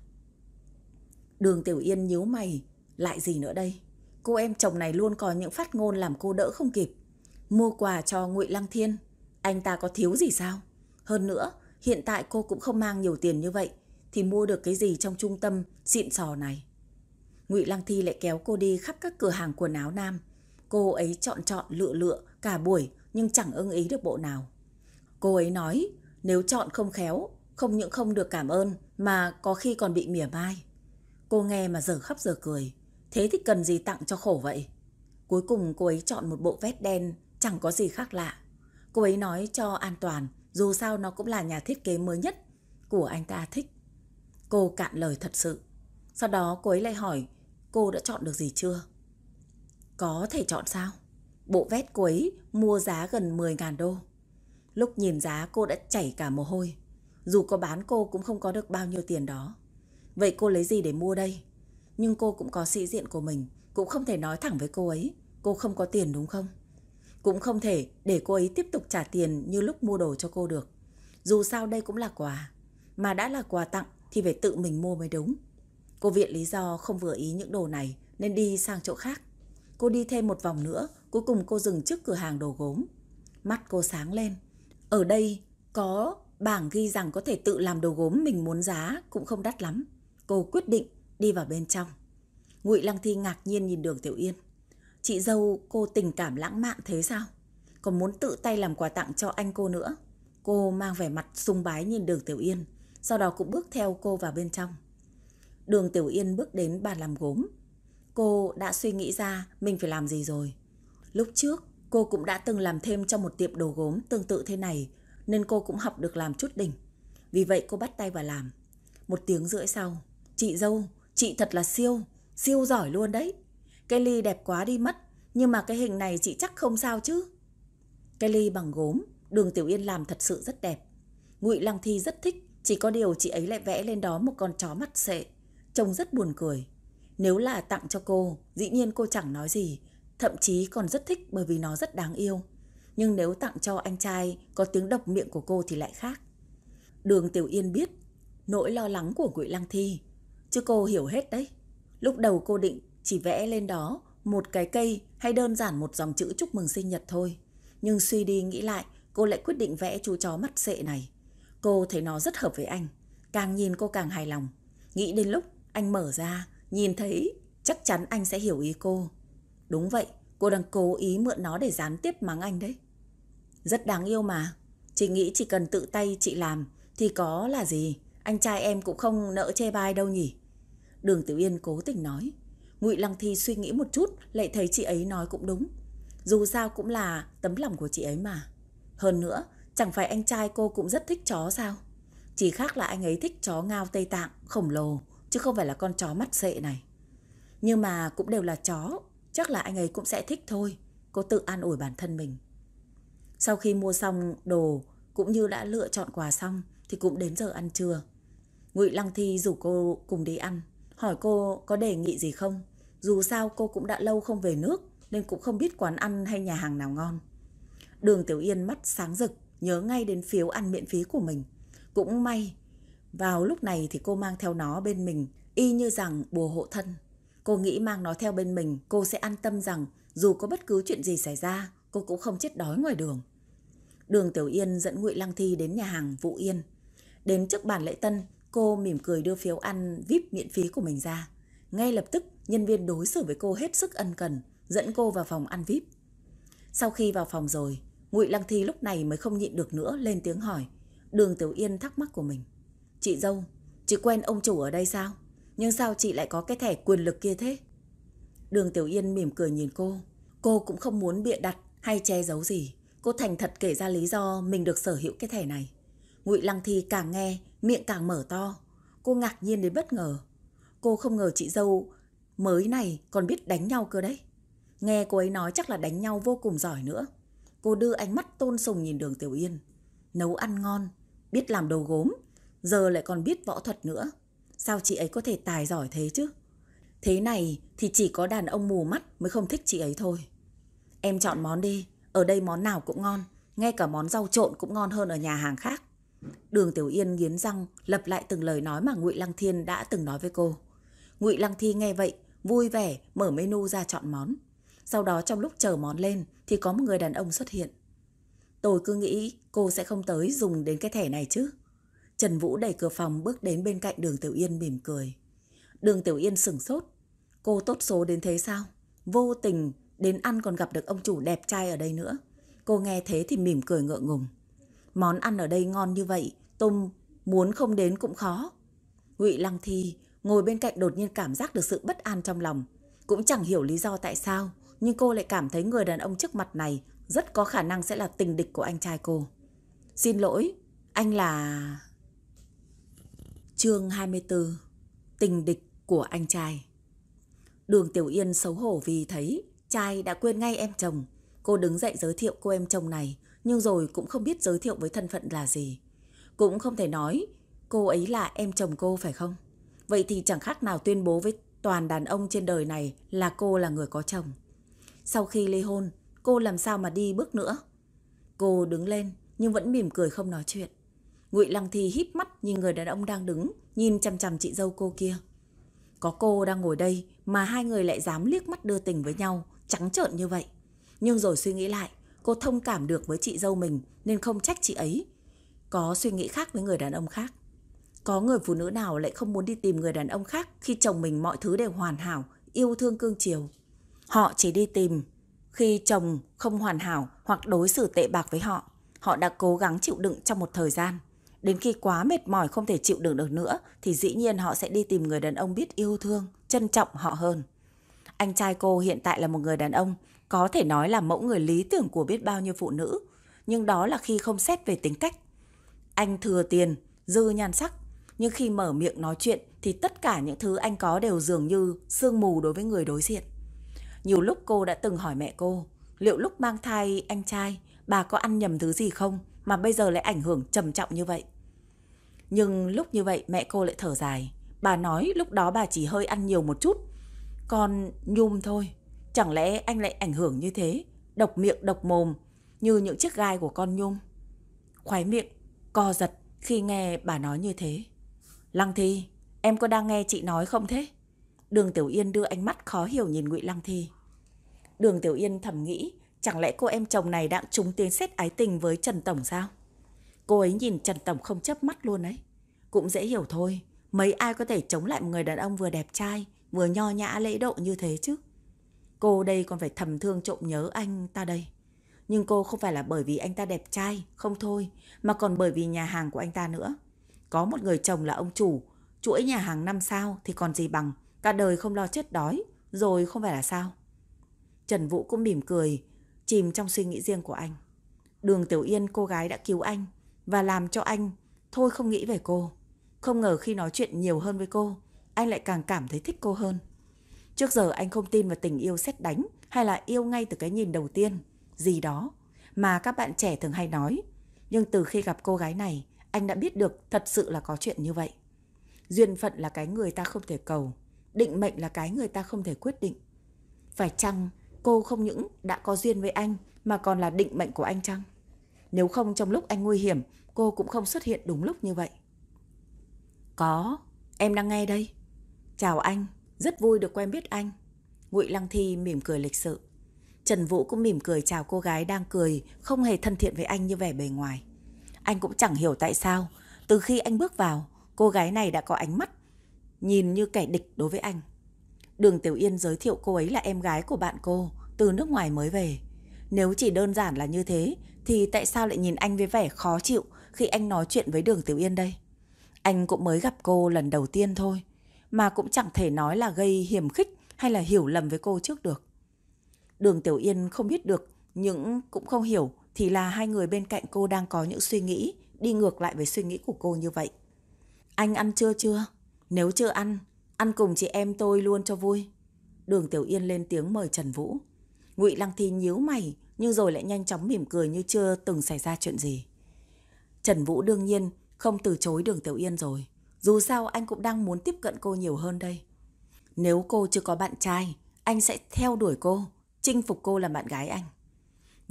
Đường Tiểu Yên nhíu mày, lại gì nữa đây? Cô em chồng này luôn có những phát ngôn làm cô đỡ không kịp. Mua quà cho Ngụy Lăng Thiên, anh ta có thiếu gì sao? Hơn nữa, hiện tại cô cũng không mang nhiều tiền như vậy, thì mua được cái gì trong trung tâm xịn sò này? Ngụy Lăng Thi lại kéo cô đi khắp các cửa hàng quần áo nam. Cô ấy chọn chọn lựa lựa cả buổi nhưng chẳng ưng ý được bộ nào. Cô ấy nói nếu chọn không khéo, không những không được cảm ơn mà có khi còn bị mỉa mai. Cô nghe mà giờ khóc giờ cười. Thế thì cần gì tặng cho khổ vậy? Cuối cùng cô ấy chọn một bộ vest đen chẳng có gì khác lạ. Cô ấy nói cho an toàn, dù sao nó cũng là nhà thiết kế mới nhất của anh ta thích. Cô cạn lời thật sự. Sau đó cô ấy lại hỏi cô đã chọn được gì chưa? Có thể chọn sao? Bộ vest cô ấy mua giá gần 10.000 đô. Lúc nhìn giá cô đã chảy cả mồ hôi. Dù có bán cô cũng không có được bao nhiêu tiền đó. Vậy cô lấy gì để mua đây? Nhưng cô cũng có sĩ diện của mình, cũng không thể nói thẳng với cô ấy. Cô không có tiền đúng không? Cũng không thể để cô ấy tiếp tục trả tiền như lúc mua đồ cho cô được. Dù sao đây cũng là quà. Mà đã là quà tặng thì phải tự mình mua mới đúng. Cô viện lý do không vừa ý những đồ này nên đi sang chỗ khác. Cô đi thêm một vòng nữa, cuối cùng cô dừng trước cửa hàng đồ gốm. Mắt cô sáng lên. Ở đây có bảng ghi rằng có thể tự làm đồ gốm mình muốn giá cũng không đắt lắm. Cô quyết định đi vào bên trong. Ngụy Lăng Thi ngạc nhiên nhìn Đường Tiểu Yên. Chị dâu cô tình cảm lãng mạn thế sao? Còn muốn tự tay làm quà tặng cho anh cô nữa. Cô mang vẻ mặt sung bái nhìn Đường Tiểu Yên, sau đó cũng bước theo cô vào bên trong. Đường Tiểu Yên bước đến bàn làm gốm. Cô đã suy nghĩ ra mình phải làm gì rồi. Lúc trước, cô cũng đã từng làm thêm trong một tiệm đồ gốm tương tự thế này, nên cô cũng học được làm chút đỉnh. Vì vậy cô bắt tay vào làm. Một tiếng rưỡi sau, chị dâu, chị thật là siêu, siêu giỏi luôn đấy. Cái ly đẹp quá đi mất, nhưng mà cái hình này chị chắc không sao chứ. Cái ly bằng gốm, đường Tiểu Yên làm thật sự rất đẹp. Ngụy Lăng Thi rất thích, chỉ có điều chị ấy lại vẽ lên đó một con chó mắt sệ. Trông rất buồn cười. Nếu là tặng cho cô, dĩ nhiên cô chẳng nói gì, thậm chí còn rất thích bởi vì nó rất đáng yêu. Nhưng nếu tặng cho anh trai có tiếng độc miệng của cô thì lại khác. Đường Tiểu Yên biết nỗi lo lắng của Ngụy Lăng Thi, chứ cô hiểu hết đấy. Lúc đầu cô định chỉ vẽ lên đó một cái cây hay đơn giản một dòng chữ chúc mừng sinh nhật thôi. Nhưng suy đi nghĩ lại, cô lại quyết định vẽ chú chó mắt sệ này. Cô thấy nó rất hợp với anh. Càng nhìn cô càng hài lòng. Nghĩ đến lúc anh mở ra, nhìn thấy chắc chắn anh sẽ hiểu ý cô. Đúng vậy, cô đang cố ý mượn nó để gián tiếp mắng anh đấy. Rất đáng yêu mà. Chị nghĩ chỉ cần tự tay chị làm thì có là gì. Anh trai em cũng không nỡ chê bai đâu nhỉ. Đường Tiểu Yên cố tình nói. Ngụy Lăng Thi suy nghĩ một chút lại thấy chị ấy nói cũng đúng. Dù sao cũng là tấm lòng của chị ấy mà. Hơn nữa, chẳng phải anh trai cô cũng rất thích chó sao? Chỉ khác là anh ấy thích chó ngao Tây Tạng khổng lồ, chứ không phải là con chó mắt sệ này. Nhưng mà cũng đều là chó, chắc là anh ấy cũng sẽ thích thôi. Cô tự an ủi bản thân mình. Sau khi mua xong đồ cũng như đã lựa chọn quà xong thì cũng đến giờ ăn trưa. Ngụy Lăng Thi rủ cô cùng đi ăn, hỏi cô có đề nghị gì không. Dù sao cô cũng đã lâu không về nước nên cũng không biết quán ăn hay nhà hàng nào ngon. Đường Tiểu Yên mắt sáng rực, nhớ ngay đến phiếu ăn miễn phí của mình. Cũng may, vào lúc này thì cô mang theo nó bên mình, y như rằng bùa hộ thân. Cô nghĩ mang nó theo bên mình, cô sẽ an tâm rằng dù có bất cứ chuyện gì xảy ra, cô cũng không chết đói ngoài đường. Đường Tiểu Yên dẫn Ngụy Lăng Thi đến nhà hàng Vũ Yên. Đến trước bàn lễ tân, cô mỉm cười đưa phiếu ăn VIP miễn phí của mình ra. Ngay lập tức, nhân viên đối xử với cô hết sức ân cần, dẫn cô vào phòng ăn VIP. Sau khi vào phòng rồi, Ngụy Lăng Thi lúc này mới không nhịn được nữa lên tiếng hỏi. Đường Tiểu Yên thắc mắc của mình. Chị dâu, chị quen ông chủ ở đây sao? Nhưng sao chị lại có cái thẻ quyền lực kia thế? Đường Tiểu Yên mỉm cười nhìn cô. Cô cũng không muốn bịa đặt hay che giấu gì. Cô thành thật kể ra lý do mình được sở hữu cái thẻ này. Ngụy Lăng Thi càng nghe, miệng càng mở to. Cô ngạc nhiên đến bất ngờ. Cô không ngờ chị dâu mới này còn biết đánh nhau cơ đấy. Nghe cô ấy nói chắc là đánh nhau vô cùng giỏi nữa. Cô đưa ánh mắt tôn sùng nhìn đường Tiểu Yên. Nấu ăn ngon, biết làm đồ gốm, giờ lại còn biết võ thuật nữa. Sao chị ấy có thể tài giỏi thế chứ? Thế này thì chỉ có đàn ông mù mắt mới không thích chị ấy thôi. Em chọn món đi, ở đây món nào cũng ngon, ngay cả món rau trộn cũng ngon hơn ở nhà hàng khác. Đường Tiểu Yên nghiến răng, lập lại từng lời nói mà Ngụy Lăng Thiên đã từng nói với cô. Ngụy Lăng Thi nghe vậy, vui vẻ mở menu ra chọn món. Sau đó trong lúc chờ món lên thì có một người đàn ông xuất hiện. Tôi cứ nghĩ cô sẽ không tới dùng đến cái thẻ này chứ. Trần Vũ đẩy cửa phòng bước đến bên cạnh đường Tiểu Yên mỉm cười. Đường Tiểu Yên sửng sốt. Cô tốt số đến thế sao? Vô tình đến ăn còn gặp được ông chủ đẹp trai ở đây nữa. Cô nghe thế thì mỉm cười ngượng ngùng. Món ăn ở đây ngon như vậy, tôm muốn không đến cũng khó. Ngụy Lăng Thi ngồi bên cạnh đột nhiên cảm giác được sự bất an trong lòng. Cũng chẳng hiểu lý do tại sao, nhưng cô lại cảm thấy người đàn ông trước mặt này rất có khả năng sẽ là tình địch của anh trai cô. Xin lỗi, anh là... Chương 24 Tình địch của anh trai Đường Tiểu Yên xấu hổ vì thấy trai đã quên ngay em chồng. Cô đứng dậy giới thiệu cô em chồng này, nhưng rồi cũng không biết giới thiệu với thân phận là gì. Cũng không thể nói cô ấy là em chồng cô phải không? Vậy thì chẳng khác nào tuyên bố với toàn đàn ông trên đời này là cô là người có chồng. Sau khi ly hôn, cô làm sao mà đi bước nữa. Cô đứng lên nhưng vẫn mỉm cười không nói chuyện. Ngụy Lăng Thi híp mắt nhìn người đàn ông đang đứng, nhìn chằm chằm chị dâu cô kia. Có cô đang ngồi đây mà hai người lại dám liếc mắt đưa tình với nhau, trắng trợn như vậy. Nhưng rồi suy nghĩ lại, cô thông cảm được với chị dâu mình nên không trách chị ấy. Có suy nghĩ khác với người đàn ông khác. Có người phụ nữ nào lại không muốn đi tìm người đàn ông khác khi chồng mình mọi thứ đều hoàn hảo, yêu thương cương chiều. Họ chỉ đi tìm khi chồng không hoàn hảo hoặc đối xử tệ bạc với họ. Họ đã cố gắng chịu đựng trong một thời gian. Đến khi quá mệt mỏi không thể chịu đựng được nữa thì dĩ nhiên họ sẽ đi tìm người đàn ông biết yêu thương, trân trọng họ hơn. Anh trai cô hiện tại là một người đàn ông, có thể nói là mẫu người lý tưởng của biết bao nhiêu phụ nữ. Nhưng đó là khi không xét về tính cách. Anh thừa tiền, dư nhan sắc, nhưng khi mở miệng nói chuyện thì tất cả những thứ anh có đều dường như sương mù đối với người đối diện. Nhiều lúc cô đã từng hỏi mẹ cô, liệu lúc mang thai anh trai, bà có ăn nhầm thứ gì không mà bây giờ lại ảnh hưởng trầm trọng như vậy. Nhưng lúc như vậy mẹ cô lại thở dài. Bà nói lúc đó bà chỉ hơi ăn nhiều một chút. Còn nhum thôi. Chẳng lẽ anh lại ảnh hưởng như thế? Độc miệng độc mồm như những chiếc gai của con nhum. Khoái miệng, co giật khi nghe bà nói như thế. Lăng Thi, em có đang nghe chị nói không thế? Đường Tiểu Yên đưa ánh mắt khó hiểu nhìn Ngụy Lăng Thi. Đường Tiểu Yên thầm nghĩ, chẳng lẽ cô em chồng này đang trúng tiếng xét ái tình với Trần Tổng sao? Cô ấy nhìn Trần Tổng không chấp mắt luôn ấy. Cũng dễ hiểu thôi, mấy ai có thể chống lại một người đàn ông vừa đẹp trai, vừa nho nhã lễ độ như thế chứ? Cô đây còn phải thầm thương trộm nhớ anh ta đây. Nhưng cô không phải là bởi vì anh ta đẹp trai, không thôi, mà còn bởi vì nhà hàng của anh ta nữa. Có một người chồng là ông chủ, chuỗi nhà hàng năm sao thì còn gì bằng, cả đời không lo chết đói, rồi không phải là sao. Trần Vũ cũng mỉm cười, chìm trong suy nghĩ riêng của anh. Đường Tiểu Yên cô gái đã cứu anh và làm cho anh thôi không nghĩ về cô. Không ngờ khi nói chuyện nhiều hơn với cô, anh lại càng cảm thấy thích cô hơn. Trước giờ anh không tin vào tình yêu xét đánh hay là yêu ngay từ cái nhìn đầu tiên, gì đó mà các bạn trẻ thường hay nói. Nhưng từ khi gặp cô gái này, anh đã biết được thật sự là có chuyện như vậy. Duyên phận là cái người ta không thể cầu, định mệnh là cái người ta không thể quyết định. Phải chăng cô không những đã có duyên với anh mà còn là định mệnh của anh chăng? Nếu không trong lúc anh nguy hiểm, cô cũng không xuất hiện đúng lúc như vậy. Có, em đang nghe đây. Chào anh, rất vui được quen biết anh. Ngụy Lăng Thi mỉm cười lịch sự. Trần Vũ cũng mỉm cười chào cô gái đang cười, không hề thân thiện với anh như vẻ bề ngoài. Anh cũng chẳng hiểu tại sao, từ khi anh bước vào, cô gái này đã có ánh mắt nhìn như kẻ địch đối với anh. Đường Tiểu Yên giới thiệu cô ấy là em gái của bạn cô, từ nước ngoài mới về. Nếu chỉ đơn giản là như thế, thì tại sao lại nhìn anh với vẻ khó chịu khi anh nói chuyện với Đường Tiểu Yên đây? Anh cũng mới gặp cô lần đầu tiên thôi, mà cũng chẳng thể nói là gây hiểm khích hay là hiểu lầm với cô trước được. Đường Tiểu Yên không biết được, nhưng cũng không hiểu thì là hai người bên cạnh cô đang có những suy nghĩ đi ngược lại với suy nghĩ của cô như vậy. Anh ăn chưa chưa? Nếu chưa ăn, ăn cùng chị em tôi luôn cho vui. Đường Tiểu Yên lên tiếng mời Trần Vũ. Ngụy Lăng Thi nhíu mày nhưng rồi lại nhanh chóng mỉm cười như chưa từng xảy ra chuyện gì. Trần Vũ đương nhiên không từ chối Đường Tiểu Yên rồi. Dù sao anh cũng đang muốn tiếp cận cô nhiều hơn đây. Nếu cô chưa có bạn trai, anh sẽ theo đuổi cô, chinh phục cô làm bạn gái anh.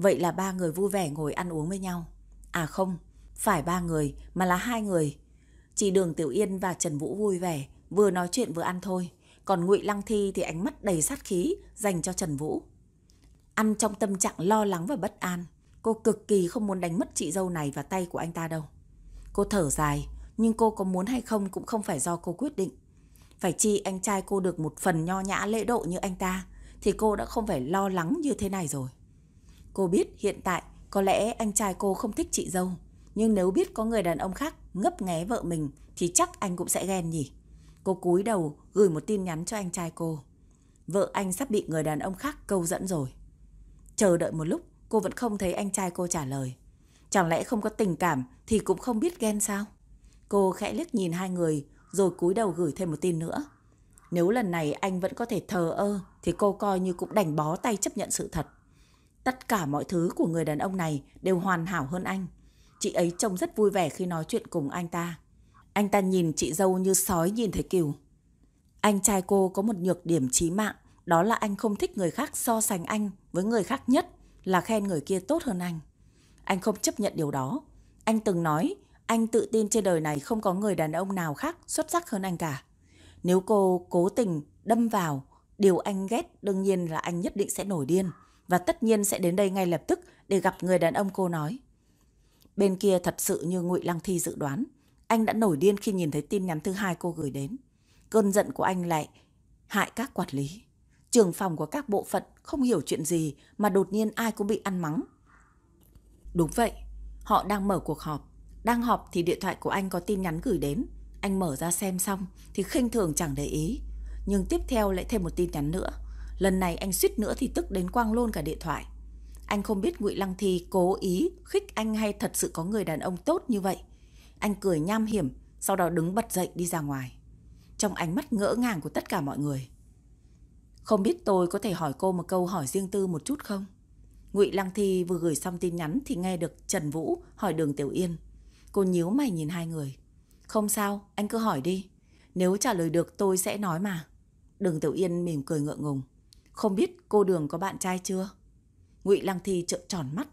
Vậy là ba người vui vẻ ngồi ăn uống với nhau. À không, phải ba người mà là hai người. Chỉ Đường Tiểu Yên và Trần Vũ vui vẻ, vừa nói chuyện vừa ăn thôi. Còn Ngụy Lăng Thi thì ánh mắt đầy sát khí dành cho Trần Vũ. Ăn trong tâm trạng lo lắng và bất an. Cô cực kỳ không muốn đánh mất chị dâu này vào tay của anh ta đâu. Cô thở dài, nhưng cô có muốn hay không cũng không phải do cô quyết định. Phải chi anh trai cô được một phần nho nhã lễ độ như anh ta, thì cô đã không phải lo lắng như thế này rồi. Cô biết hiện tại có lẽ anh trai cô không thích chị dâu, nhưng nếu biết có người đàn ông khác ngấp nghé vợ mình thì chắc anh cũng sẽ ghen nhỉ. Cô cúi đầu gửi một tin nhắn cho anh trai cô. Vợ anh sắp bị người đàn ông khác câu dẫn rồi. Chờ đợi một lúc, cô vẫn không thấy anh trai cô trả lời. Chẳng lẽ không có tình cảm thì cũng không biết ghen sao? Cô khẽ liếc nhìn hai người rồi cúi đầu gửi thêm một tin nữa. Nếu lần này anh vẫn có thể thờ ơ thì cô coi như cũng đành bó tay chấp nhận sự thật. Tất cả mọi thứ của người đàn ông này đều hoàn hảo hơn anh. Chị ấy trông rất vui vẻ khi nói chuyện cùng anh ta. Anh ta nhìn chị dâu như sói nhìn thấy cừu. Anh trai cô có một nhược điểm chí mạng, đó là anh không thích người khác so sánh anh với người khác nhất là khen người kia tốt hơn anh. Anh không chấp nhận điều đó. Anh từng nói anh tự tin trên đời này không có người đàn ông nào khác xuất sắc hơn anh cả. Nếu cô cố tình đâm vào điều anh ghét đương nhiên là anh nhất định sẽ nổi điên và tất nhiên sẽ đến đây ngay lập tức để gặp người đàn ông cô nói. Bên kia thật sự như Ngụy Lăng Thi dự đoán, anh đã nổi điên khi nhìn thấy tin nhắn thứ hai cô gửi đến. Cơn giận của anh lại hại các quản lý. Trường phòng của các bộ phận không hiểu chuyện gì mà đột nhiên ai cũng bị ăn mắng. Đúng vậy, họ đang mở cuộc họp. Đang họp thì điện thoại của anh có tin nhắn gửi đến. Anh mở ra xem xong thì khinh thường chẳng để ý. Nhưng tiếp theo lại thêm một tin nhắn nữa. Lần này anh suýt nữa thì tức đến quang luôn cả điện thoại. Anh không biết Ngụy Lăng Thi cố ý khích anh hay thật sự có người đàn ông tốt như vậy. Anh cười nham hiểm, sau đó đứng bật dậy đi ra ngoài. Trong ánh mắt ngỡ ngàng của tất cả mọi người. Không biết tôi có thể hỏi cô một câu hỏi riêng tư một chút không? Ngụy Lăng Thi vừa gửi xong tin nhắn thì nghe được Trần Vũ hỏi Đường Tiểu Yên. Cô nhíu mày nhìn hai người. Không sao, anh cứ hỏi đi. Nếu trả lời được tôi sẽ nói mà. Đường Tiểu Yên mỉm cười ngượng ngùng. Không biết cô Đường có bạn trai chưa? Ngụy Lăng Thi trợn tròn mắt.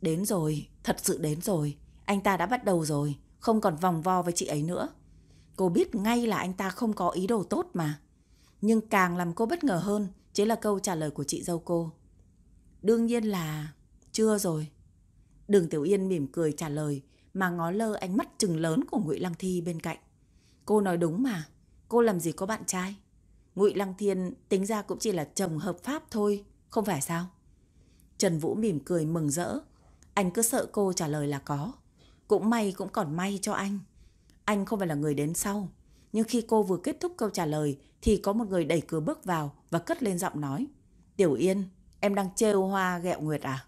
Đến rồi, thật sự đến rồi. Anh ta đã bắt đầu rồi, không còn vòng vo với chị ấy nữa. Cô biết ngay là anh ta không có ý đồ tốt mà. Nhưng càng làm cô bất ngờ hơn chính là câu trả lời của chị dâu cô. Đương nhiên là chưa rồi. Đường Tiểu Yên mỉm cười trả lời mà ngó lơ ánh mắt trừng lớn của Ngụy Lăng Thi bên cạnh. Cô nói đúng mà, cô làm gì có bạn trai? Ngụy Lăng Thiên tính ra cũng chỉ là chồng hợp pháp thôi, không phải sao? Trần Vũ mỉm cười mừng rỡ. Anh cứ sợ cô trả lời là có. Cũng may cũng còn may cho anh. Anh không phải là người đến sau. Nhưng khi cô vừa kết thúc câu trả lời thì có một người đẩy cửa bước vào và cất lên giọng nói. Tiểu Yên, em đang trêu hoa gẹo nguyệt à?